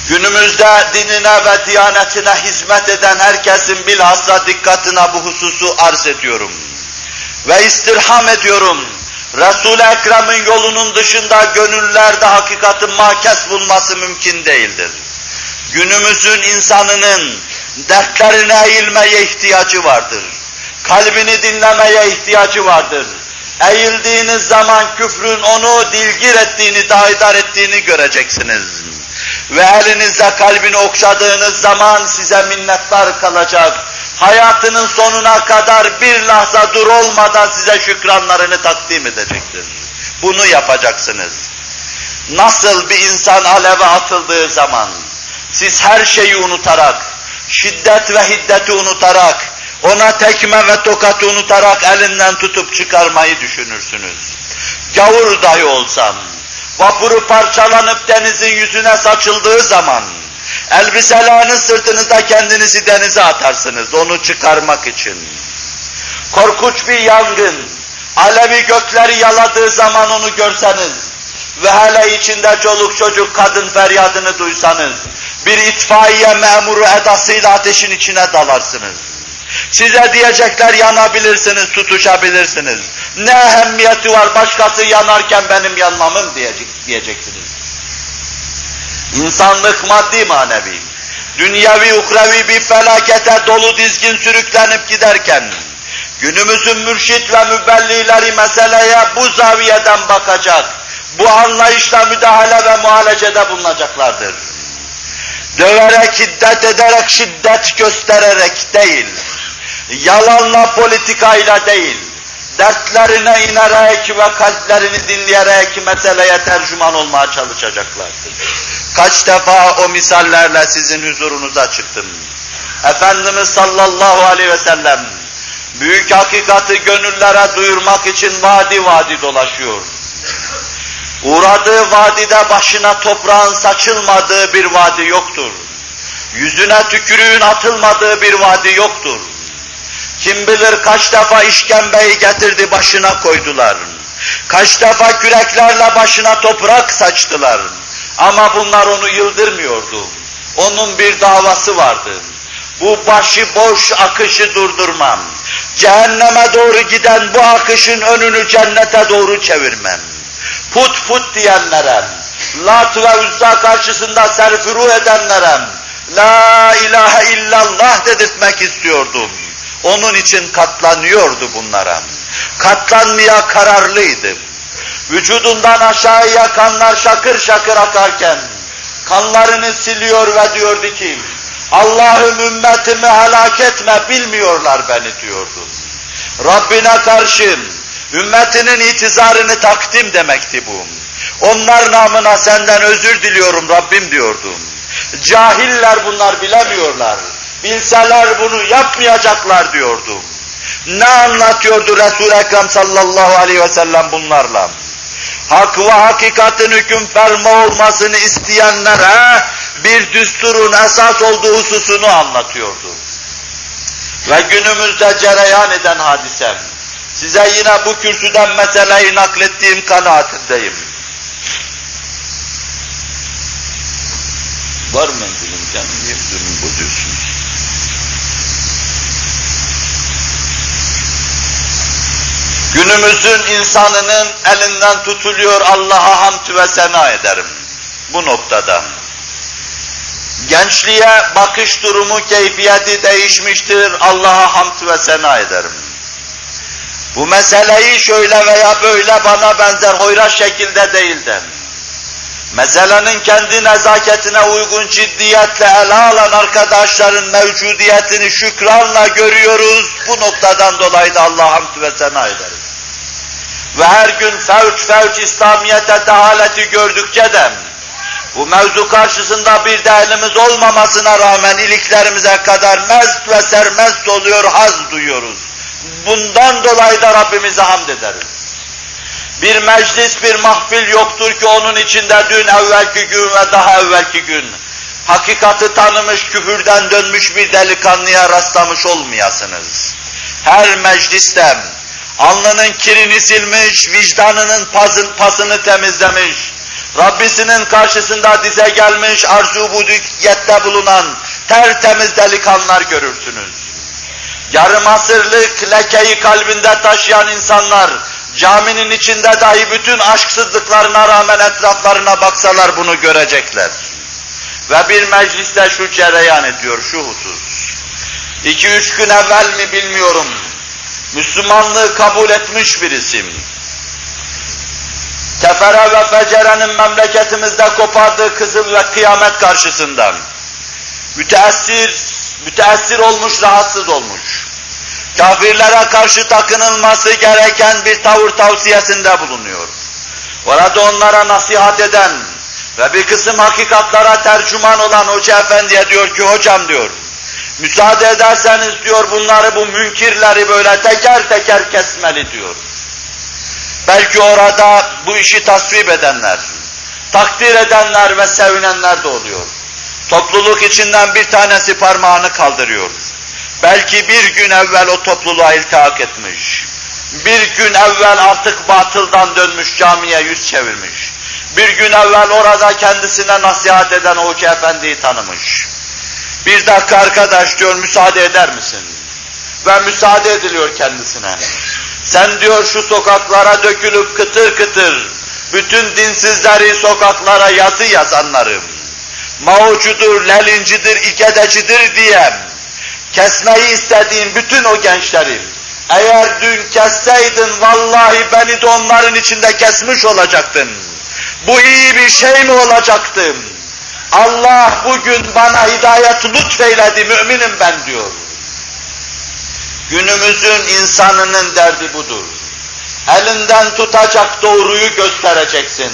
Günümüzde dinine ve diyanetine hizmet eden herkesin bilhassa dikkatine bu hususu arz ediyorum. Ve istirham ediyorum. Resul-i Ekrem'in yolunun dışında gönüllerde hakikatin makes bulması mümkün değildir. Günümüzün insanının dertlerine eğilmeye ihtiyacı vardır. Kalbini dinlemeye ihtiyacı vardır. Eğildiğiniz zaman küfrün onu dilgir ettiğini, daidar ettiğini göreceksiniz. Ve elinizle kalbini okşadığınız zaman size minnettar kalacak. Hayatının sonuna kadar bir lahza dur olmadan size şükranlarını takdim edecektir. Bunu yapacaksınız. Nasıl bir insan aleve atıldığı zaman, siz her şeyi unutarak, şiddet ve hiddeti unutarak, ona tekme ve tokatı unutarak elinden tutup çıkarmayı düşünürsünüz. Gavur dahi olsam, vapuru parçalanıp denizin yüzüne saçıldığı zaman, elbiseleriniz sırtınızda kendinizi denize atarsınız, onu çıkarmak için. Korkunç bir yangın, alevi gökleri yaladığı zaman onu görseniz ve hele içinde çoluk çocuk kadın feryadını duysanız, bir itfaiye memuru edasıyla ateşin içine dalarsınız. Size diyecekler yanabilirsiniz, tutuşabilirsiniz. Ne ehemmiyeti var başkası yanarken benim yanmamım diyecek, diyeceksiniz. İnsanlık maddi manevi, dünyevi uhrevi bir felakete dolu dizgin sürüklenip giderken, günümüzün mürşit ve mübellileri meseleye bu zaviyeden bakacak, bu anlayışla müdahale ve muhalecede bulunacaklardır. Döverek, şiddet ederek, şiddet göstererek değil, yalanla politikayla değil, dertlerine inerek ve kalplerini dinleyerek meseleye tercüman olmaya çalışacaklardır. Kaç defa o misallerle sizin huzurunuza çıktım. Efendimiz sallallahu aleyhi ve sellem büyük hakikati gönüllere duyurmak için vadi vadi dolaşıyor. Uğradığı vadide başına toprağın saçılmadığı bir vadi yoktur. Yüzüne tükürüğün atılmadığı bir vadi yoktur. Kim bilir kaç defa işkembeyi getirdi başına koydular. Kaç defa küreklerle başına toprak saçtılar. Ama bunlar onu yıldırmıyordu. Onun bir davası vardı. Bu başı boş akışı durdurmam. Cehenneme doğru giden bu akışın önünü cennete doğru çevirmem. Put put diyenlere, Lat ve Uzza karşısında serfuru edenlere, La ilahe illallah dedirtmek istiyordum. Onun için katlanıyordu bunlara. Katlanmaya kararlıydı. Vücudundan aşağıya kanlar şakır şakır akarken, kanlarını siliyor ve diyordu ki, Allah'ım ümmetimi helak etme bilmiyorlar beni diyordu. Rabbine karşı ümmetinin itizarını takdim demekti bu. Onlar namına senden özür diliyorum Rabbim diyordum. Cahiller bunlar bilemiyorlar. Bilseler bunu yapmayacaklar diyordu. Ne anlatıyordu Resul-i Ekrem sallallahu aleyhi ve sellem bunlarla? Hak ve hakikatin hüküm ferma olmasını isteyenlere bir düsturun esas olduğu hususunu anlatıyordu. Ve günümüzde cereyan eden hadisem, size yine bu kürsüden meseleyi naklettiğim kanaatindeyim. Var menzilim canım, niye durum Günümüzün insanının elinden tutuluyor Allah'a hamd ve sena ederim. Bu noktada. Gençliğe bakış durumu, keyfiyeti değişmiştir. Allah'a hamd ve sena ederim. Bu meseleyi şöyle veya böyle bana benzer hoyraş şekilde değil de, meselenin kendi nezaketine uygun ciddiyetle ele alan arkadaşların mevcudiyetini şükranla görüyoruz. Bu noktadan dolayı da Allah'a hamd ve sena ederiz. Ve her gün fevç fevç İslamiyet'e dehaleti gördükçe de, bu mevzu karşısında bir de elimiz olmamasına rağmen iliklerimize kadar mest ve sermest oluyor, haz duyuyoruz. Bundan dolayı da Rabbimize hamd ederiz. Bir meclis, bir mahfil yoktur ki onun içinde dün evvelki gün ve daha evvelki gün hakikati tanımış, küfürden dönmüş bir delikanlıya rastlamış olmayasınız. Her mecliste alnının kirini silmiş, vicdanının pasın, pasını temizlemiş, Rabbisinin karşısında dize gelmiş, arzu budiyette bulunan tertemiz delikanlılar görürsünüz. Yarım asırlık lekeyi kalbinde taşıyan insanlar, caminin içinde dahi bütün aşksızlıklarına rağmen etraflarına baksalar bunu görecekler. Ve bir mecliste şu cereyan ediyor, şu husus. İki üç gün evvel mi bilmiyorum, Müslümanlığı kabul etmiş bir isim. Kefere ve fecerenin memleketimizde kopardığı kızıl ve kıyamet karşısında müteessir, müteessir olmuş, rahatsız olmuş. Kafirlere karşı takınılması gereken bir tavır tavsiyesinde bulunuyor. Orada onlara nasihat eden ve bir kısım hakikatlara tercüman olan Hoca Efendi'ye diyor ki hocam diyor, müsaade ederseniz diyor bunları bu münkirleri böyle teker teker kesmeli diyor. Belki orada bu işi tasvip edenler, takdir edenler ve sevinenler de oluyor. Topluluk içinden bir tanesi parmağını kaldırıyor. Belki bir gün evvel o topluluğa iltihak etmiş. Bir gün evvel artık batıldan dönmüş camiye yüz çevirmiş. Bir gün evvel orada kendisine nasihat eden Hoca Efendi'yi tanımış. Bir dakika arkadaş diyor müsaade eder misin? Ve müsaade ediliyor kendisine. Sen diyor şu sokaklara dökülüp kıtır kıtır bütün dinsizleri sokaklara yazı yazanlarım. Maocudur, Lelincidir, İkedecidir diye kesmeyi istediğim bütün o gençlerim. Eğer dün kesseydin vallahi beni de onların içinde kesmiş olacaktın. Bu iyi bir şey mi olacaktı? Allah bugün bana hidayet lütfeyledi, müminim ben diyor. Günümüzün insanının derdi budur. Elinden tutacak doğruyu göstereceksin.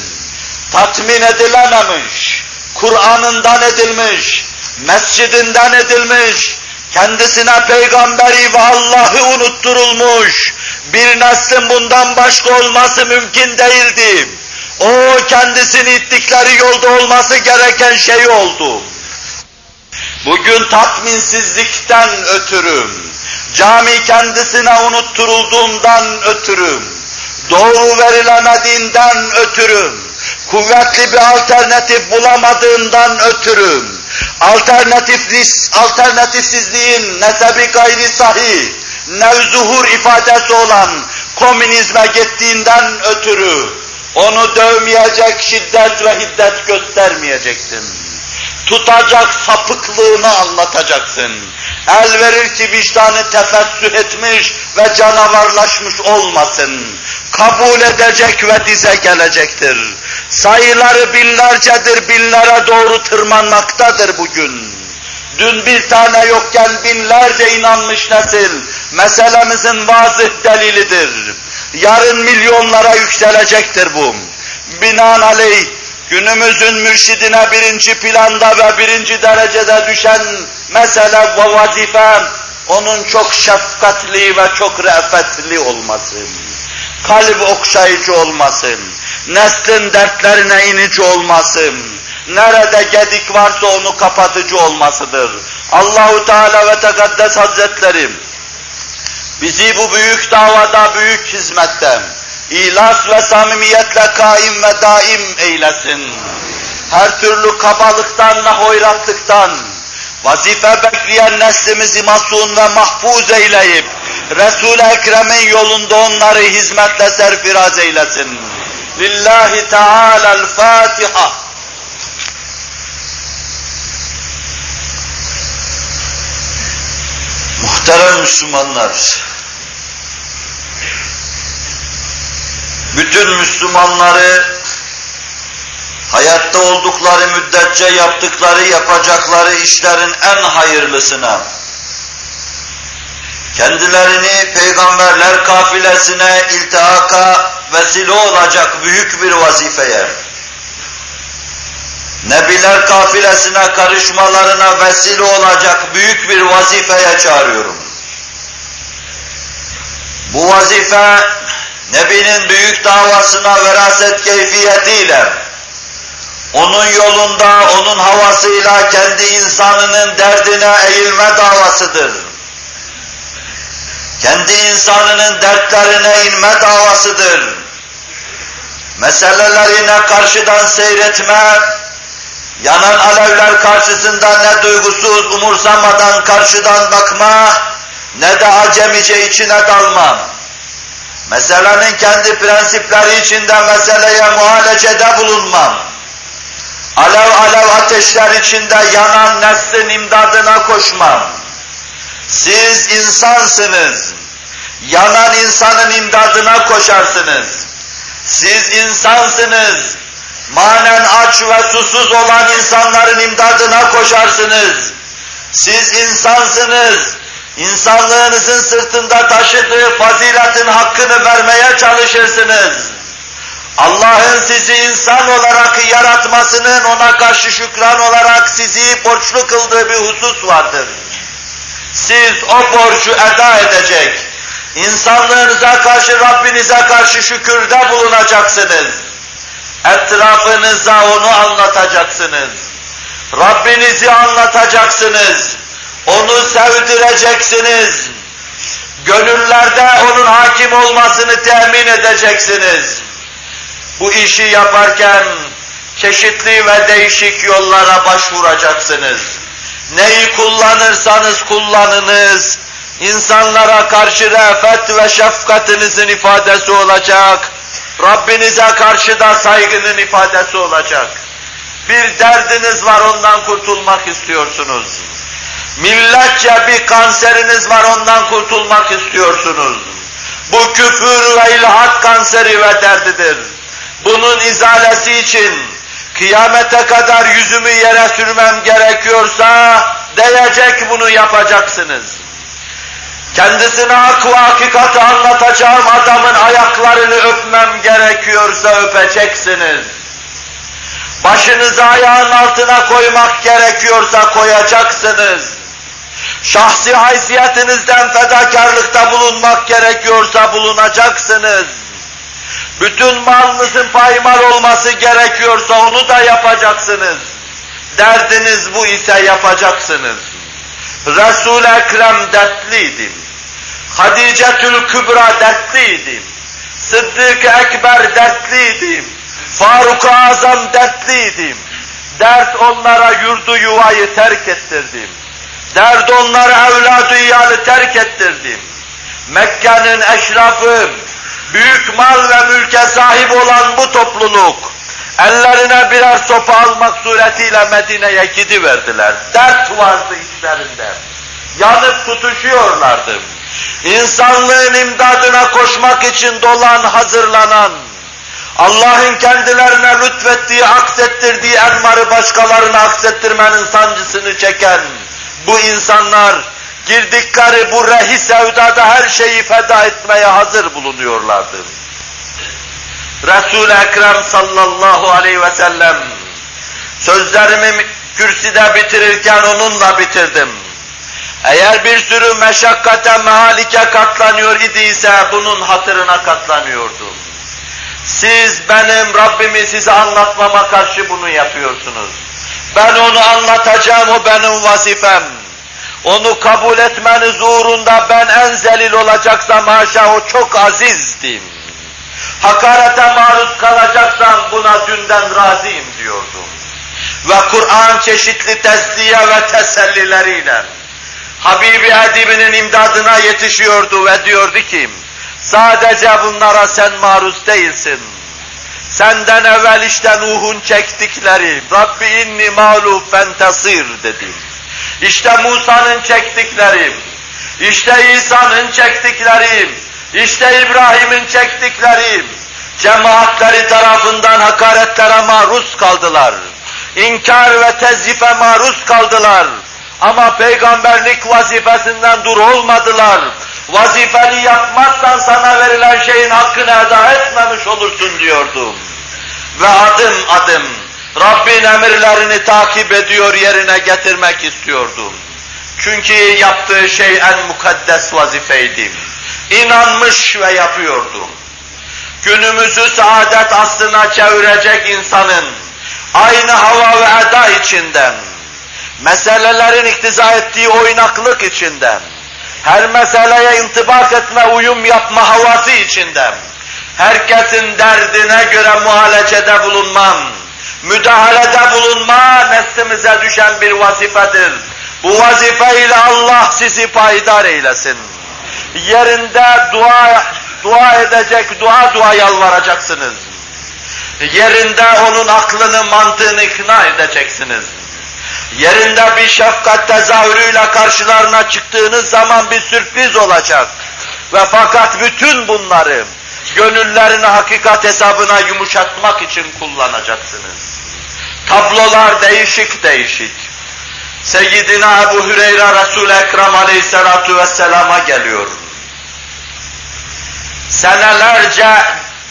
Tatmin edilememiş, Kur'an'ından edilmiş, mescidinden edilmiş, kendisine peygamberi ve Allah'ı unutturulmuş, bir neslin bundan başka olması mümkün değildi. O kendisini ittikleri yolda olması gereken şey oldu. Bugün tatminsizlikten ötürü, cami kendisine unutturulduğundan ötürü, doğru verilemediğinden ötürü, kuvvetli bir alternatif bulamadığından ötürü, alternatiflis, alternatifsizliğin nesebi gayri sahih, nevzuhur ifadesi olan komünizme gittiğinden ötürü, onu dövmeyecek şiddet ve hiddet göstermeyeceksin. Tutacak sapıklığını anlatacaksın. El verir ki vicdanı tefessüh etmiş ve canavarlaşmış olmasın. Kabul edecek ve dize gelecektir. Sayıları binlercedir, binlere doğru tırmanmaktadır bugün. Dün bir tane yokken binlerce inanmış nesil, meselemizin vazih delilidir. Yarın milyonlara yükselecektir bu. Binaenaleyh günümüzün mürşidine birinci planda ve birinci derecede düşen mesele ve vazife onun çok şefkatli ve çok re'fetli olması, kalp okşayıcı olması, neslin dertlerine inici olması, nerede gedik varsa onu kapatıcı olmasıdır. Allahu Teala ve Tekaddes Hazretleri bizi bu büyük davada, büyük hizmette, ilas ve samimiyetle kaim ve daim eylesin. Her türlü kabalıktan ve hoyratlıktan, vazife bekleyen neslimizi masun ve mahfuz eyleyip, Resul-i Ekrem'in yolunda onları hizmetle serfiraz eylesin. Lillahi Teala'l-Fatiha. Muhterem Müslümanlar, bütün Müslümanları hayatta oldukları müddetçe yaptıkları, yapacakları işlerin en hayırlısına, kendilerini peygamberler kafilesine iltihaka vesile olacak büyük bir vazifeye, Nebiler kafilesine karışmalarına vesile olacak büyük bir vazifeye çağırıyorum. Bu vazife, Nebinin büyük davasına veraset keyfiyetiyle, onun yolunda, onun havasıyla kendi insanının derdine eğilme davasıdır. Kendi insanının dertlerine inme davasıdır. Meselelerine karşıdan seyretme, yanan alevler karşısında ne duygusuz, umursamadan karşıdan bakma, ne de acemice içine dalma. Meselenin kendi prensipleri içinde meseleye muhalecede bulunmam. Alev alev ateşler içinde yanan neslin imdadına koşmam. Siz insansınız. Yanan insanın imdadına koşarsınız. Siz insansınız manen aç ve susuz olan insanların imdadına koşarsınız. Siz insansınız, insanlığınızın sırtında taşıdığı faziletin hakkını vermeye çalışırsınız. Allah'ın sizi insan olarak yaratmasının ona karşı şükran olarak sizi borçlu kıldığı bir husus vardır. Siz o borcu eda edecek, insanlığınıza karşı, Rabbinize karşı şükürde bulunacaksınız. Etrafınıza onu anlatacaksınız. Rabbinizi anlatacaksınız. Onu sevdireceksiniz. Gönüllerde onun hakim olmasını temin edeceksiniz. Bu işi yaparken çeşitli ve değişik yollara başvuracaksınız. Neyi kullanırsanız kullanınız, insanlara karşı refet ve şefkatinizin ifadesi olacak, Rabbinize karşı da saygının ifadesi olacak. Bir derdiniz var ondan kurtulmak istiyorsunuz. Milletçe bir kanseriniz var ondan kurtulmak istiyorsunuz. Bu küfür ve ilhat kanseri ve derdidir. Bunun izalesi için kıyamete kadar yüzümü yere sürmem gerekiyorsa diyecek bunu yapacaksınız. Kendisine hak ve hakikati anlatacağım adamın ayaklarını öpmem gerekiyorsa öpeceksiniz. Başınızı ayağın altına koymak gerekiyorsa koyacaksınız. Şahsi haysiyetinizden fedakarlıkta bulunmak gerekiyorsa bulunacaksınız. Bütün malınızın paymal olması gerekiyorsa onu da yapacaksınız. Derdiniz bu ise yapacaksınız. Resul-i Ekrem dertliydim. Hadicetül Kübra dertliydim. Sıddık-ı Ekber dertliydim. Faruk-ı Azam dertliydim. Dert onlara yurdu yuvayı terk ettirdim. Dert onlara evladı iyalı terk ettirdim. Mekke'nin eşrafı, büyük mal ve mülke sahip olan bu topluluk, ellerine birer sopa almak suretiyle Medine'ye gidiverdiler. Dert vardı içlerinde. Yanıp tutuşuyorlardı. İnsanlığın imdadına koşmak için dolan, hazırlanan, Allah'ın kendilerine lütfettiği, aksettirdiği enmarı başkalarına aksettirmenin sancısını çeken bu insanlar girdikleri bu rehi sevdada her şeyi feda etmeye hazır bulunuyorlardı. Resul-i Ekrem sallallahu aleyhi ve sellem sözlerimi kürsüde bitirirken onunla bitirdim. Eğer bir sürü meşakkate, mehalike katlanıyor idiyse bunun hatırına katlanıyordum. Siz benim Rabbimi size anlatmama karşı bunu yapıyorsunuz. Ben onu anlatacağım, o benim vazifem. Onu kabul etmeniz uğrunda ben en zelil olacaksam haşa o çok azizdim. Hakarete maruz kalacaksam buna dünden razıyım diyordum. Ve Kur'an çeşitli tesliye ve tesellileriyle Habibi Edib'inin imdadına yetişiyordu ve diyordu ki, sadece bunlara sen maruz değilsin. Senden evvel işte Nuh'un çektikleri, Rabbi inni mağlub fentasir dedi. İşte Musa'nın çektikleri, işte İsa'nın çektikleri, işte İbrahim'in çektikleri, cemaatleri tarafından hakaretlere maruz kaldılar. İnkar ve tezyife maruz kaldılar. Ama peygamberlik vazifesinden dur olmadılar. Vazifeni yapmazsan sana verilen şeyin hakkını eda etmemiş olursun diyordum. Ve adım adım Rabbin emirlerini takip ediyor yerine getirmek istiyordum. Çünkü yaptığı şey en mukaddes vazifeydi. İnanmış ve yapıyordum. Günümüzü saadet aslına çevirecek insanın aynı hava ve eda içinden, meselelerin iktiza ettiği oynaklık içinden, her meseleye intibak etme, uyum yapma havası içinden, herkesin derdine göre muhalecede bulunmam, müdahalede bulunma neslimize düşen bir vazifedir. Bu vazifeyle Allah sizi payidar eylesin. Yerinde dua dua edecek, dua dua yalvaracaksınız. Yerinde onun aklını, mantığını ikna edeceksiniz. Yerinde bir şefkat tezahürüyle karşılarına çıktığınız zaman bir sürpriz olacak. Ve fakat bütün bunları gönüllerini hakikat hesabına yumuşatmak için kullanacaksınız. Tablolar değişik değişik. Seyyidina Ebu Hüreyre Resul-i Ekrem aleyhissalatu vesselama geliyor. Senelerce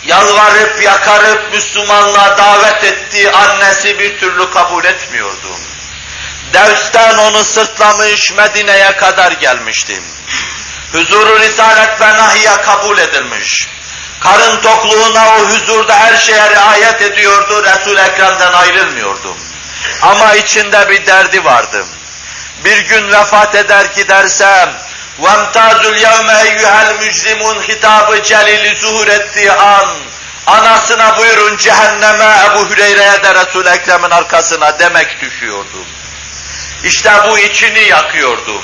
yalvarıp yakarıp Müslümanlığa davet ettiği annesi bir türlü kabul etmiyordu. Devs'ten onu sırtlamış Medine'ye kadar gelmiştim. Huzuru Risalet ve Nahiye kabul edilmiş. Karın tokluğuna o huzurda her şeye riayet ediyordu, Resul-i Ekrem'den ayrılmıyordu. Ama içinde bir derdi vardı. Bir gün vefat eder gidersem, وَامْتَازُ الْيَوْمَ اَيُّهَا الْمُجْرِمُونَ hitabı celili zuhur ettiği an, anasına buyurun cehenneme Ebu Hüreyre'ye de Resul-i Ekrem'in arkasına demek düşüyordu. İşte bu içini yakıyordu.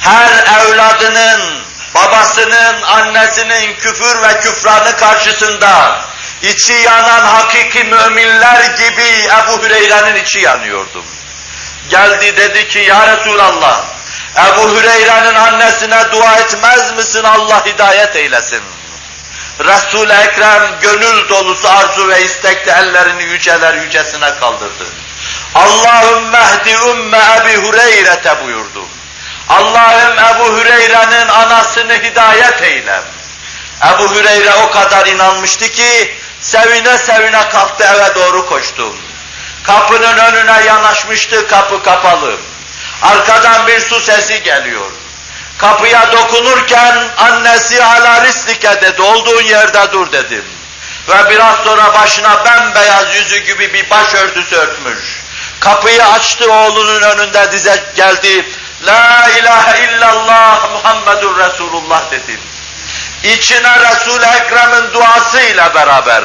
Her evladının, babasının, annesinin küfür ve küfranı karşısında içi yanan hakiki müminler gibi Ebu Hüreyre'nin içi yanıyordu. Geldi dedi ki ya Resulallah, Ebu Hüreyre'nin annesine dua etmez misin Allah hidayet eylesin. Resul-i Ekrem gönül dolusu arzu ve istekte ellerini yüceler yücesine kaldırdı. Allahümme ehdi ümme Ebi Hüreyre'te buyurdu. Allah'ım Ebu Hüreyre'nin anasını hidayet eyle. Ebu Hüreyre o kadar inanmıştı ki sevine sevine kalktı eve doğru koştu. Kapının önüne yanaşmıştı kapı kapalı. Arkadan bir su sesi geliyor. Kapıya dokunurken annesi ala rislike dedi, olduğun yerde dur dedim. Ve biraz sonra başına bembeyaz yüzü gibi bir başörtüsü örtmüş. Kapıyı açtı oğlunun önünde dize geldi. La ilahe illallah Muhammedur Resulullah dedim. İçine Resul-i Ekrem'in duasıyla beraber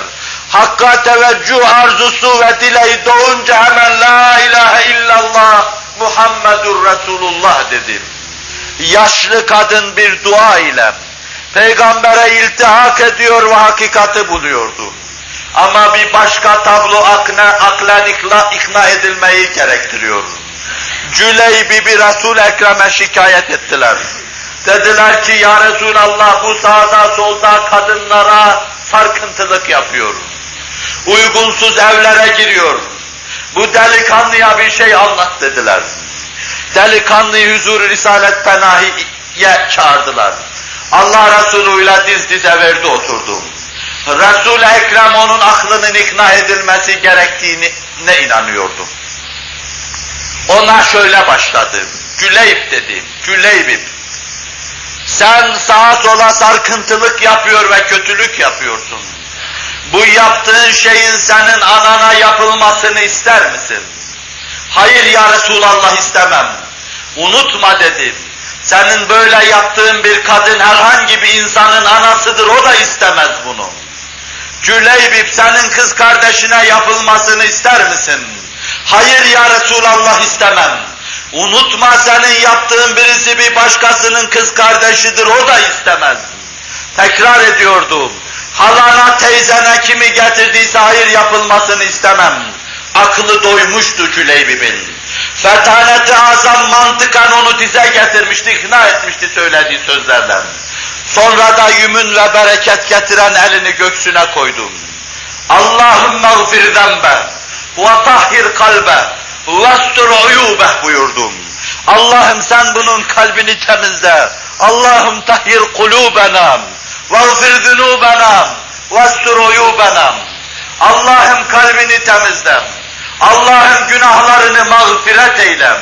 Hakka teveccüh arzusu ve dileği doğunca hemen La ilahe illallah Muhammedur Resulullah dedim. Yaşlı kadın bir dua ile peygambere iltihak ediyor ve hakikati buluyordu. Ama bir başka tablo akla, ikna, ikna edilmeyi gerektiriyor. Cüleybi bir Resul-i Ekrem'e şikayet ettiler. Dediler ki ya Resulallah bu sağda solda kadınlara sarkıntılık yapıyor. Uygunsuz evlere giriyor. Bu delikanlıya bir şey anlat dediler. Delikanlıyı huzur Risalet Penahi'ye çağırdılar. Allah Resulü'yle diz dize verdi oturdu. Resul-i Ekrem onun aklının ikna edilmesi gerektiğine inanıyordu. Ona şöyle başladı. Güleyb dedi. Güleyb'im. Sen sağa sola sarkıntılık yapıyor ve kötülük yapıyorsun. Bu yaptığın şeyin senin anana yapılmasını ister misin? Hayır ya Resulallah istemem. Unutma dedim. Senin böyle yaptığın bir kadın herhangi bir insanın anasıdır, o da istemez bunu. Cüleybip senin kız kardeşine yapılmasını ister misin? Hayır ya Resulallah istemem. Unutma senin yaptığın birisi bir başkasının kız kardeşidir, o da istemez. Tekrar ediyordum. Halana, teyzene kimi getirdiyse hayır yapılmasını istemem. Aklı doymuştu Cüleybib'in. Fetaneti azam mantıkan onu dize getirmişti, ikna etmişti söylediği sözlerden. Sonra da yümün ve bereket getiren elini göksüne koydum. Allahümme gfir zembe ve tahhir kalbe vestur uyubeh buyurdum. Allah'ım sen bunun kalbini temizle. Allah'ım tahhir kulubena وَغْفِرْ ذُنُوبَنَا وَاسْتُرْ عُيُوبَنَا Allah'ım kalbini temizle. Allah'ım günahlarını mağfiret eyle.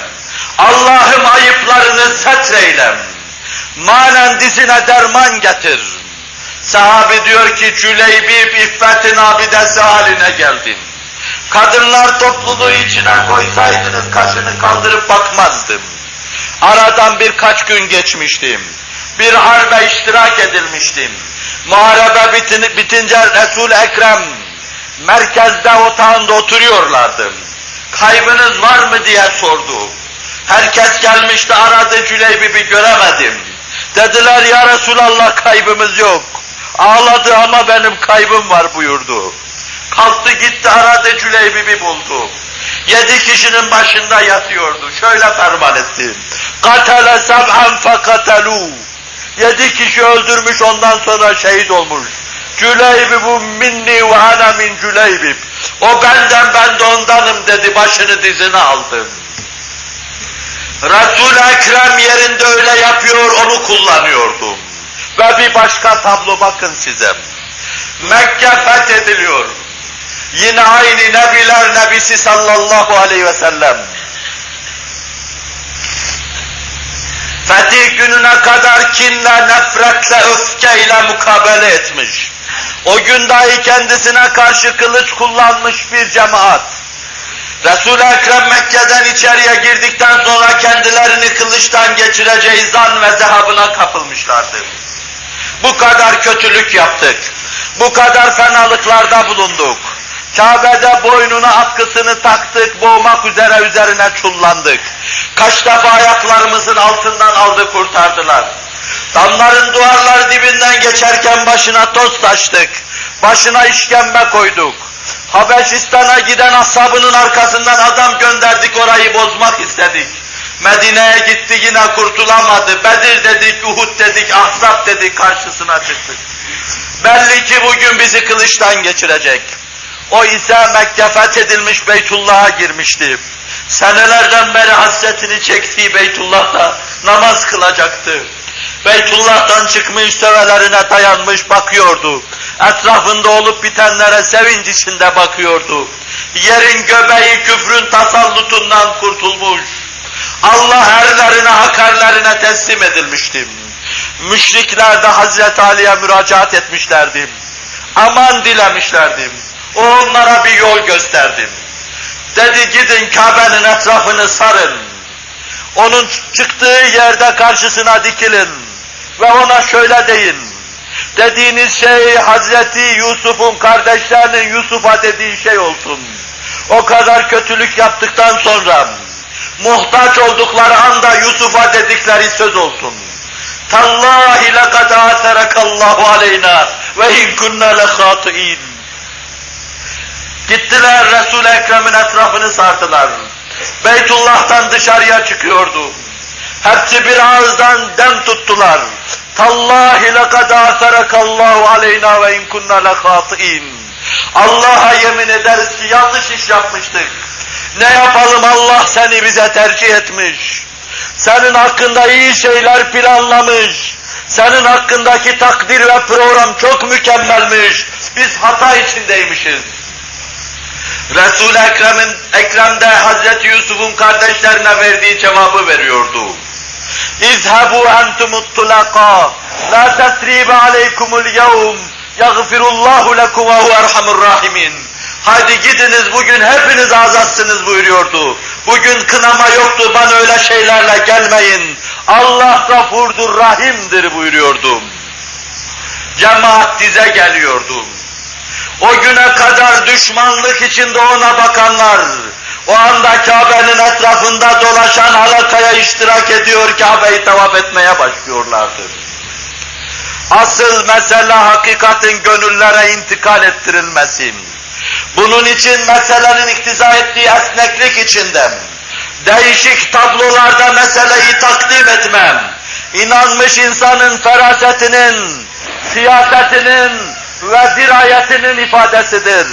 Allah'ım ayıplarını setreyle. Manen dizine derman getir. Sahabi diyor ki Cüleybi iffetin abidesi haline geldin. Kadınlar topluluğu içine koysaydınız kaşını kaldırıp bakmazdım. Aradan birkaç gün geçmiştim bir harbe iştirak edilmiştim. Muharebe bitin, bitince Resul-i Ekrem merkezde otağında oturuyorlardı. Kaybınız var mı diye sordu. Herkes gelmişti aradı Cüleybib'i göremedim. Dediler ya Resulallah kaybımız yok. Ağladı ama benim kaybım var buyurdu. Kalktı gitti aradı Cüleybib'i buldu. Yedi kişinin başında yatıyordu. Şöyle ferman etti. Katale sab'an fekatelû. Yedi kişi öldürmüş ondan sonra şehit olmuş. Cüleybi bu minni ve ana min Cüleybib. O benden ben de ondanım dedi başını dizine aldı. Resul-i Ekrem yerinde öyle yapıyor onu kullanıyordum. Ve bir başka tablo bakın size. Mekke fethediliyor. Yine aynı Nebiler Nebisi sallallahu aleyhi ve sellem. Fetih gününe kadar kinle, nefretle, öfkeyle mukabele etmiş. O gün dahi kendisine karşı kılıç kullanmış bir cemaat. Resul-i Ekrem Mekke'den içeriye girdikten sonra kendilerini kılıçtan geçireceği zan ve zehabına kapılmışlardı. Bu kadar kötülük yaptık. Bu kadar fenalıklarda bulunduk. Kabe'de boynuna atkısını taktık, boğmak üzere üzerine çullandık. Kaç defa ayaklarımızın altından aldı kurtardılar. Damların duvarlar dibinden geçerken başına toz taştık. Başına işkembe koyduk. Habeşistan'a giden ashabının arkasından adam gönderdik orayı bozmak istedik. Medine'ye gitti yine kurtulamadı. Bedir dedik, Uhud dedik, Ahzab dedik karşısına çıktık. Belli ki bugün bizi kılıçtan geçirecek. O ise Mekke fethedilmiş Beytullah'a girmişti. Senelerden beri hasretini çektiği Beytullah'ta namaz kılacaktı. Beytullah'tan çıkmış sövelerine dayanmış bakıyordu. Etrafında olup bitenlere sevinç içinde bakıyordu. Yerin göbeği küfrün tasallutundan kurtulmuş. Allah erlerine, hakarlarına teslim edilmiştim. Müşrikler de Hazreti Ali'ye müracaat etmişlerdi. Aman dilemişlerdim. Onlara bir yol gösterdim. Dedi gidin Kabe'nin etrafını sarın. Onun çıktığı yerde karşısına dikilin. Ve ona şöyle deyin. Dediğiniz şey Hazreti Yusuf'un kardeşlerinin Yusuf'a dediği şey olsun. O kadar kötülük yaptıktan sonra muhtaç oldukları anda Yusuf'a dedikleri söz olsun. Tallahi lekad aterekallahu aleyna ve in kunna lehâti'in. Gittiler Resul-i Ekrem'in etrafını sardılar. Beytullah'tan dışarıya çıkıyordu. Hepsi bir ağızdan dem tuttular. Tallahi lekad aserekallahu aleyna ve in kunna. Allah'a yemin ederiz ki yanlış iş yapmıştık. Ne yapalım Allah seni bize tercih etmiş. Senin hakkında iyi şeyler planlamış. Senin hakkındaki takdir ve program çok mükemmelmiş. Biz hata içindeymişiz. Resul-i Ekrem'in Ekrem'de Hazreti Yusuf'un kardeşlerine verdiği cevabı veriyordu. İzhabu entumut tulaka la tesribe aleykumul yevm yaghfirullahu lekum ve hu erhamur rahimin. Haydi gidiniz bugün hepiniz azatsınız buyuruyordu. Bugün kınama yoktu bana öyle şeylerle gelmeyin. Allah gafurdur, rahimdir buyuruyordu. Cemaat dize geliyordu. O güne kadar düşmanlık içinde ona bakanlar, o anda Kabe'nin etrafında dolaşan halakaya iştirak ediyor, Kabe'yi tavaf etmeye başlıyorlardı. Asıl mesele hakikatin gönüllere intikal ettirilmesi. Bunun için meselenin iktiza ettiği esneklik içinde, değişik tablolarda meseleyi takdim etmem, inanmış insanın ferasetinin, siyasetinin ve dirayetinin ifadesidir.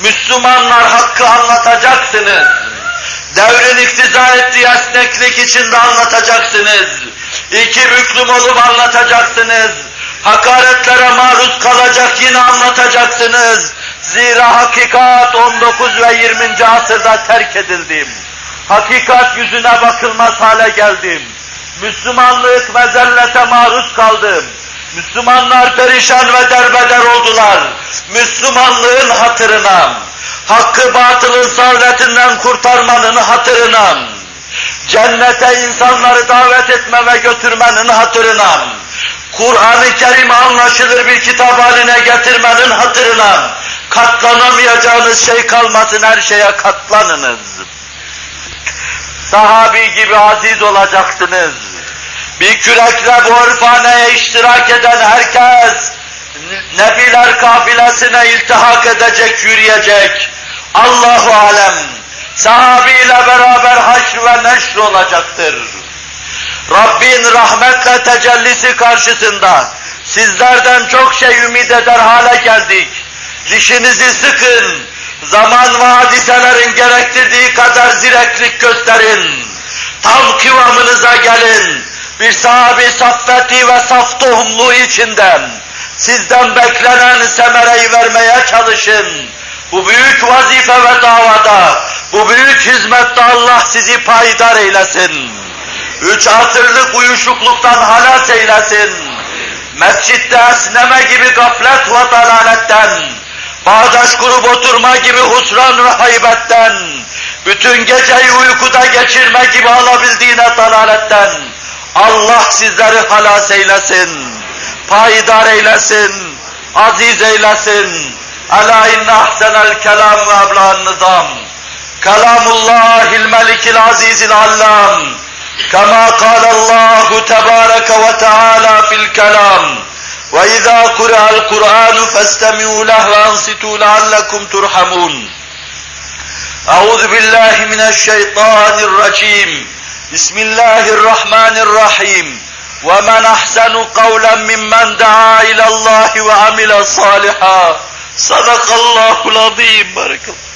Müslümanlar hakkı anlatacaksınız. Devrin iktiza ettiği esneklik içinde anlatacaksınız. İki büklüm olup anlatacaksınız. Hakaretlere maruz kalacak yine anlatacaksınız. Zira hakikat 19 ve 20. asırda terk edildim. Hakikat yüzüne bakılmaz hale geldim. Müslümanlık mezellete maruz kaldım. Müslümanlar perişan ve derbeder oldular. Müslümanlığın hatırına, hakkı batılın sarletinden kurtarmanın hatırına, cennete insanları davet etme ve götürmenin hatırına, Kur'an-ı Kerim'i anlaşılır bir kitap haline getirmenin hatırına, katlanamayacağınız şey kalmasın her şeye katlanınız. Sahabi gibi aziz olacaksınız. Bir kürekle bu örfaneye iştirak eden herkes, Nebiler kafilesine iltihak edecek, yürüyecek. Allahu alem, sahabiyle beraber haşr ve neşr olacaktır. Rabbin rahmetle tecellisi karşısında sizlerden çok şey ümit eder hale geldik. Dişinizi sıkın, zaman ve hadiselerin gerektirdiği kadar zireklik gösterin. Tam kıvamınıza gelin. Bir sahabi saffeti ve saf tohumluğu içinden Sizden beklenen semereyi vermeye çalışın. Bu büyük vazife ve davada, bu büyük hizmette Allah sizi payidar eylesin. Üç asırlık uyuşukluktan halas eylesin. Mescitte esneme gibi gaflet ve dalaletten, bağdaş kurup oturma gibi husran ve haybetten, bütün geceyi uykuda geçirme gibi alabildiğine dalaletten, Allah sizleri halas eylesin, payidar eylesin, aziz eylesin. Ela inne ahsenel kelam ve ablan nizam. Kelamullahil melikil azizil allam. Kama kalallahu tebareke ve teala fil kelam. Ve izâ kure'al Kur'anu festemi'u leh ve ansitû leallekum turhamun. Euzu billahi mineşşeytanirracim. بسم الله الرحمن الرحيم. ومن أحسن قولا ممن دعا إلى الله وعمل صالحا. صدق الله العظيم. بارك الله.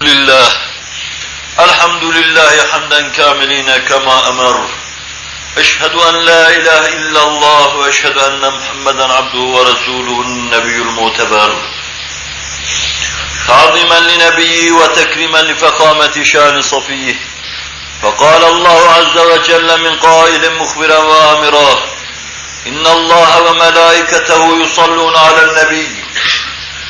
لله. الحمد لله حمدا كاملين كما أمر. أشهد أن لا إله إلا الله وأشهد أن محمدا عبده ورسوله النبي المعتبر. تعظيما لنبيه وتكريما لفخامة شان صفيه. فقال الله عز وجل من قائل مخبرا وآمرا إن الله وملائكته يصلون على النبي.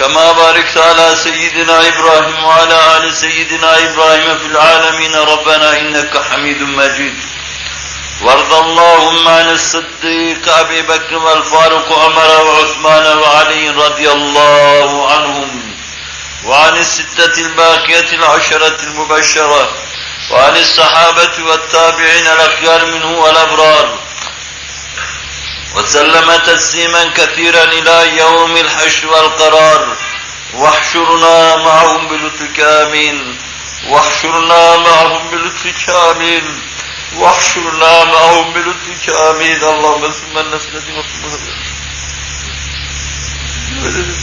كما باركت على سيدنا إبراهيم وعلى آل سيدنا إبراهيم في العالمين ربنا إنك حميد مجيد. وارض اللهم عن الصديق أبي بكر والفاروق عمر وعثمان وعلي رضي الله عنهم وعن الستة الباقية العشرة المبشرة وعن الصحابة والتابعين الأخيار منه والأبرار وسلم تسليما كثيرا إلى يوم الحشر والقرار. واحشرنا معهم بلطفك آمين. واحشرنا معهم بلطفك آمين. واحشرنا معهم بلطفك آمين. اللهم ثم النسلة وثم İbadallah,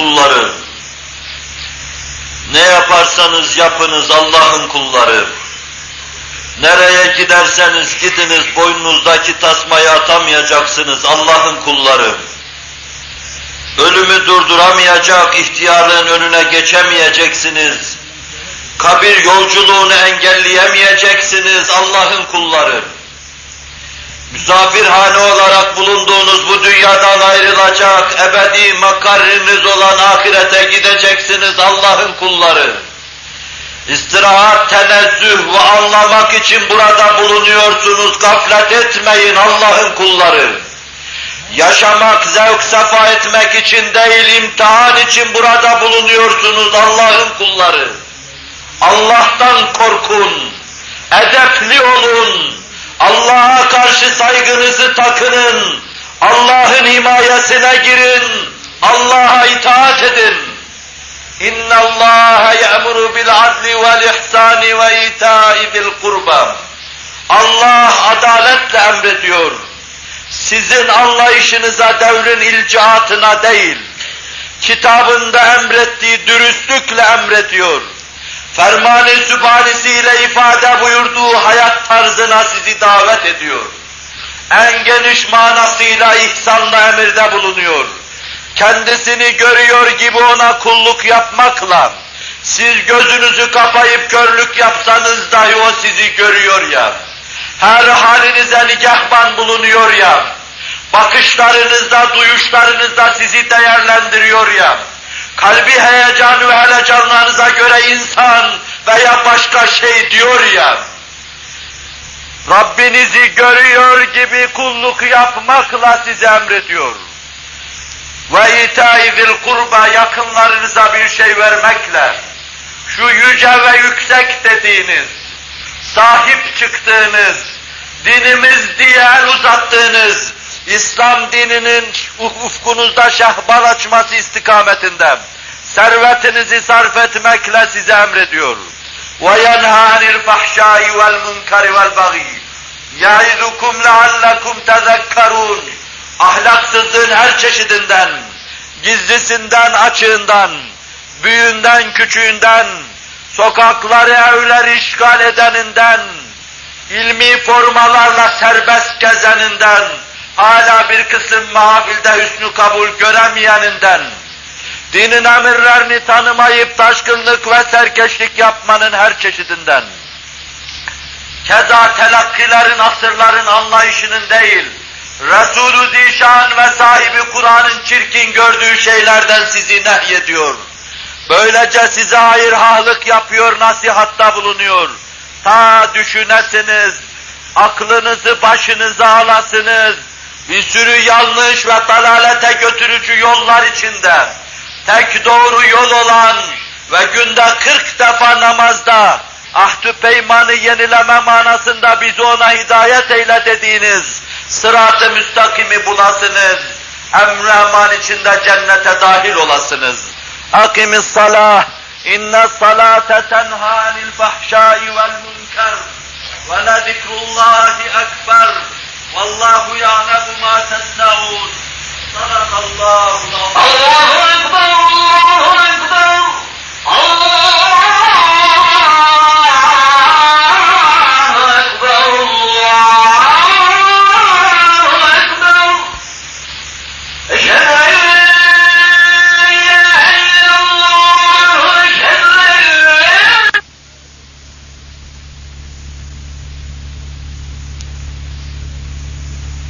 kulları. Ne yaparsanız yapınız Allah'ın kulları. Nereye giderseniz gidiniz boynunuzdaki tasmayı atamayacaksınız Allah'ın kulları. Ölümü durduramayacak, ihtiyarlığın önüne geçemeyeceksiniz. Kabir yolculuğunu engelleyemeyeceksiniz Allah'ın kulları misafirhane olarak bulunduğunuz bu dünyadan ayrılacak, ebedi makarriniz olan ahirete gideceksiniz Allah'ın kulları. İstirahat, tenezzüh ve anlamak için burada bulunuyorsunuz, gaflet etmeyin Allah'ın kulları. Yaşamak, zevk, sefa etmek için değil, imtihan için burada bulunuyorsunuz Allah'ın kulları. Allah'tan korkun, edepli olun, Allah'a karşı saygınızı takının, Allah'ın himayesine girin, Allah'a itaat edin. İnna Allah ya'muru bil adli vel ihsani ve ita'i bil kurba. Allah adaletle emrediyor. Sizin anlayışınıza devrin ilcaatına değil, kitabında emrettiği dürüstlükle emrediyor ferman-ı sübhanesiyle ifade buyurduğu hayat tarzına sizi davet ediyor. En geniş manasıyla ihsanla emirde bulunuyor. Kendisini görüyor gibi ona kulluk yapmakla, Siz gözünüzü kapayıp körlük yapsanız dahi o sizi görüyor ya. Her halinize nigahban bulunuyor ya. Bakışlarınızda, duyuşlarınızda sizi değerlendiriyor ya. Kalbi heyecanı ve helecanlarınıza göre insan veya başka şey diyor ya. Rabbinizi görüyor gibi kulluk yapmakla size emrediyor. Ve itaizil kurba yakınlarınıza bir şey vermekle, şu yüce ve yüksek dediğiniz, sahip çıktığınız, dinimiz diye el uzattığınız, İslam dininin ufkunuzda şehbal açması istikametinde servetinizi sarf etmekle size emrediyor. وَيَنْهَا عَنِ الْفَحْشَاءِ وَالْمُنْكَرِ وَالْبَغِيِ يَعِذُكُمْ لَعَلَّكُمْ تَذَكَّرُونَ Ahlaksızlığın her çeşidinden, gizlisinden, açığından, büyüğünden, küçüğünden, sokakları, evleri işgal edeninden, ilmi formalarla serbest gezeninden, hala bir kısım mahafilde hüsnü kabul göremeyeninden, dinin emirlerini tanımayıp taşkınlık ve serkeşlik yapmanın her çeşidinden, keza telakkilerin, asırların anlayışının değil, Resulü Zişan ve sahibi Kur'an'ın çirkin gördüğü şeylerden sizi nehyediyor. Böylece size hayır hahlık yapıyor, nasihatta bulunuyor. Ta düşünesiniz, aklınızı başınıza alasınız, bir sürü yanlış ve dalalete götürücü yollar içinde, tek doğru yol olan ve günde kırk defa namazda ahdü peymanı yenileme manasında bizi ona hidayet eyle dediğiniz sırat-ı müstakimi bulasınız, emr eman içinde cennete dahil olasınız. Akimis salah, inne salate tenha anil fahşai vel münker ve le ekber vallahu ya'lemu ma tesnaun. Sadakallahu Allahu Ekber, Allahu Ekber, Allah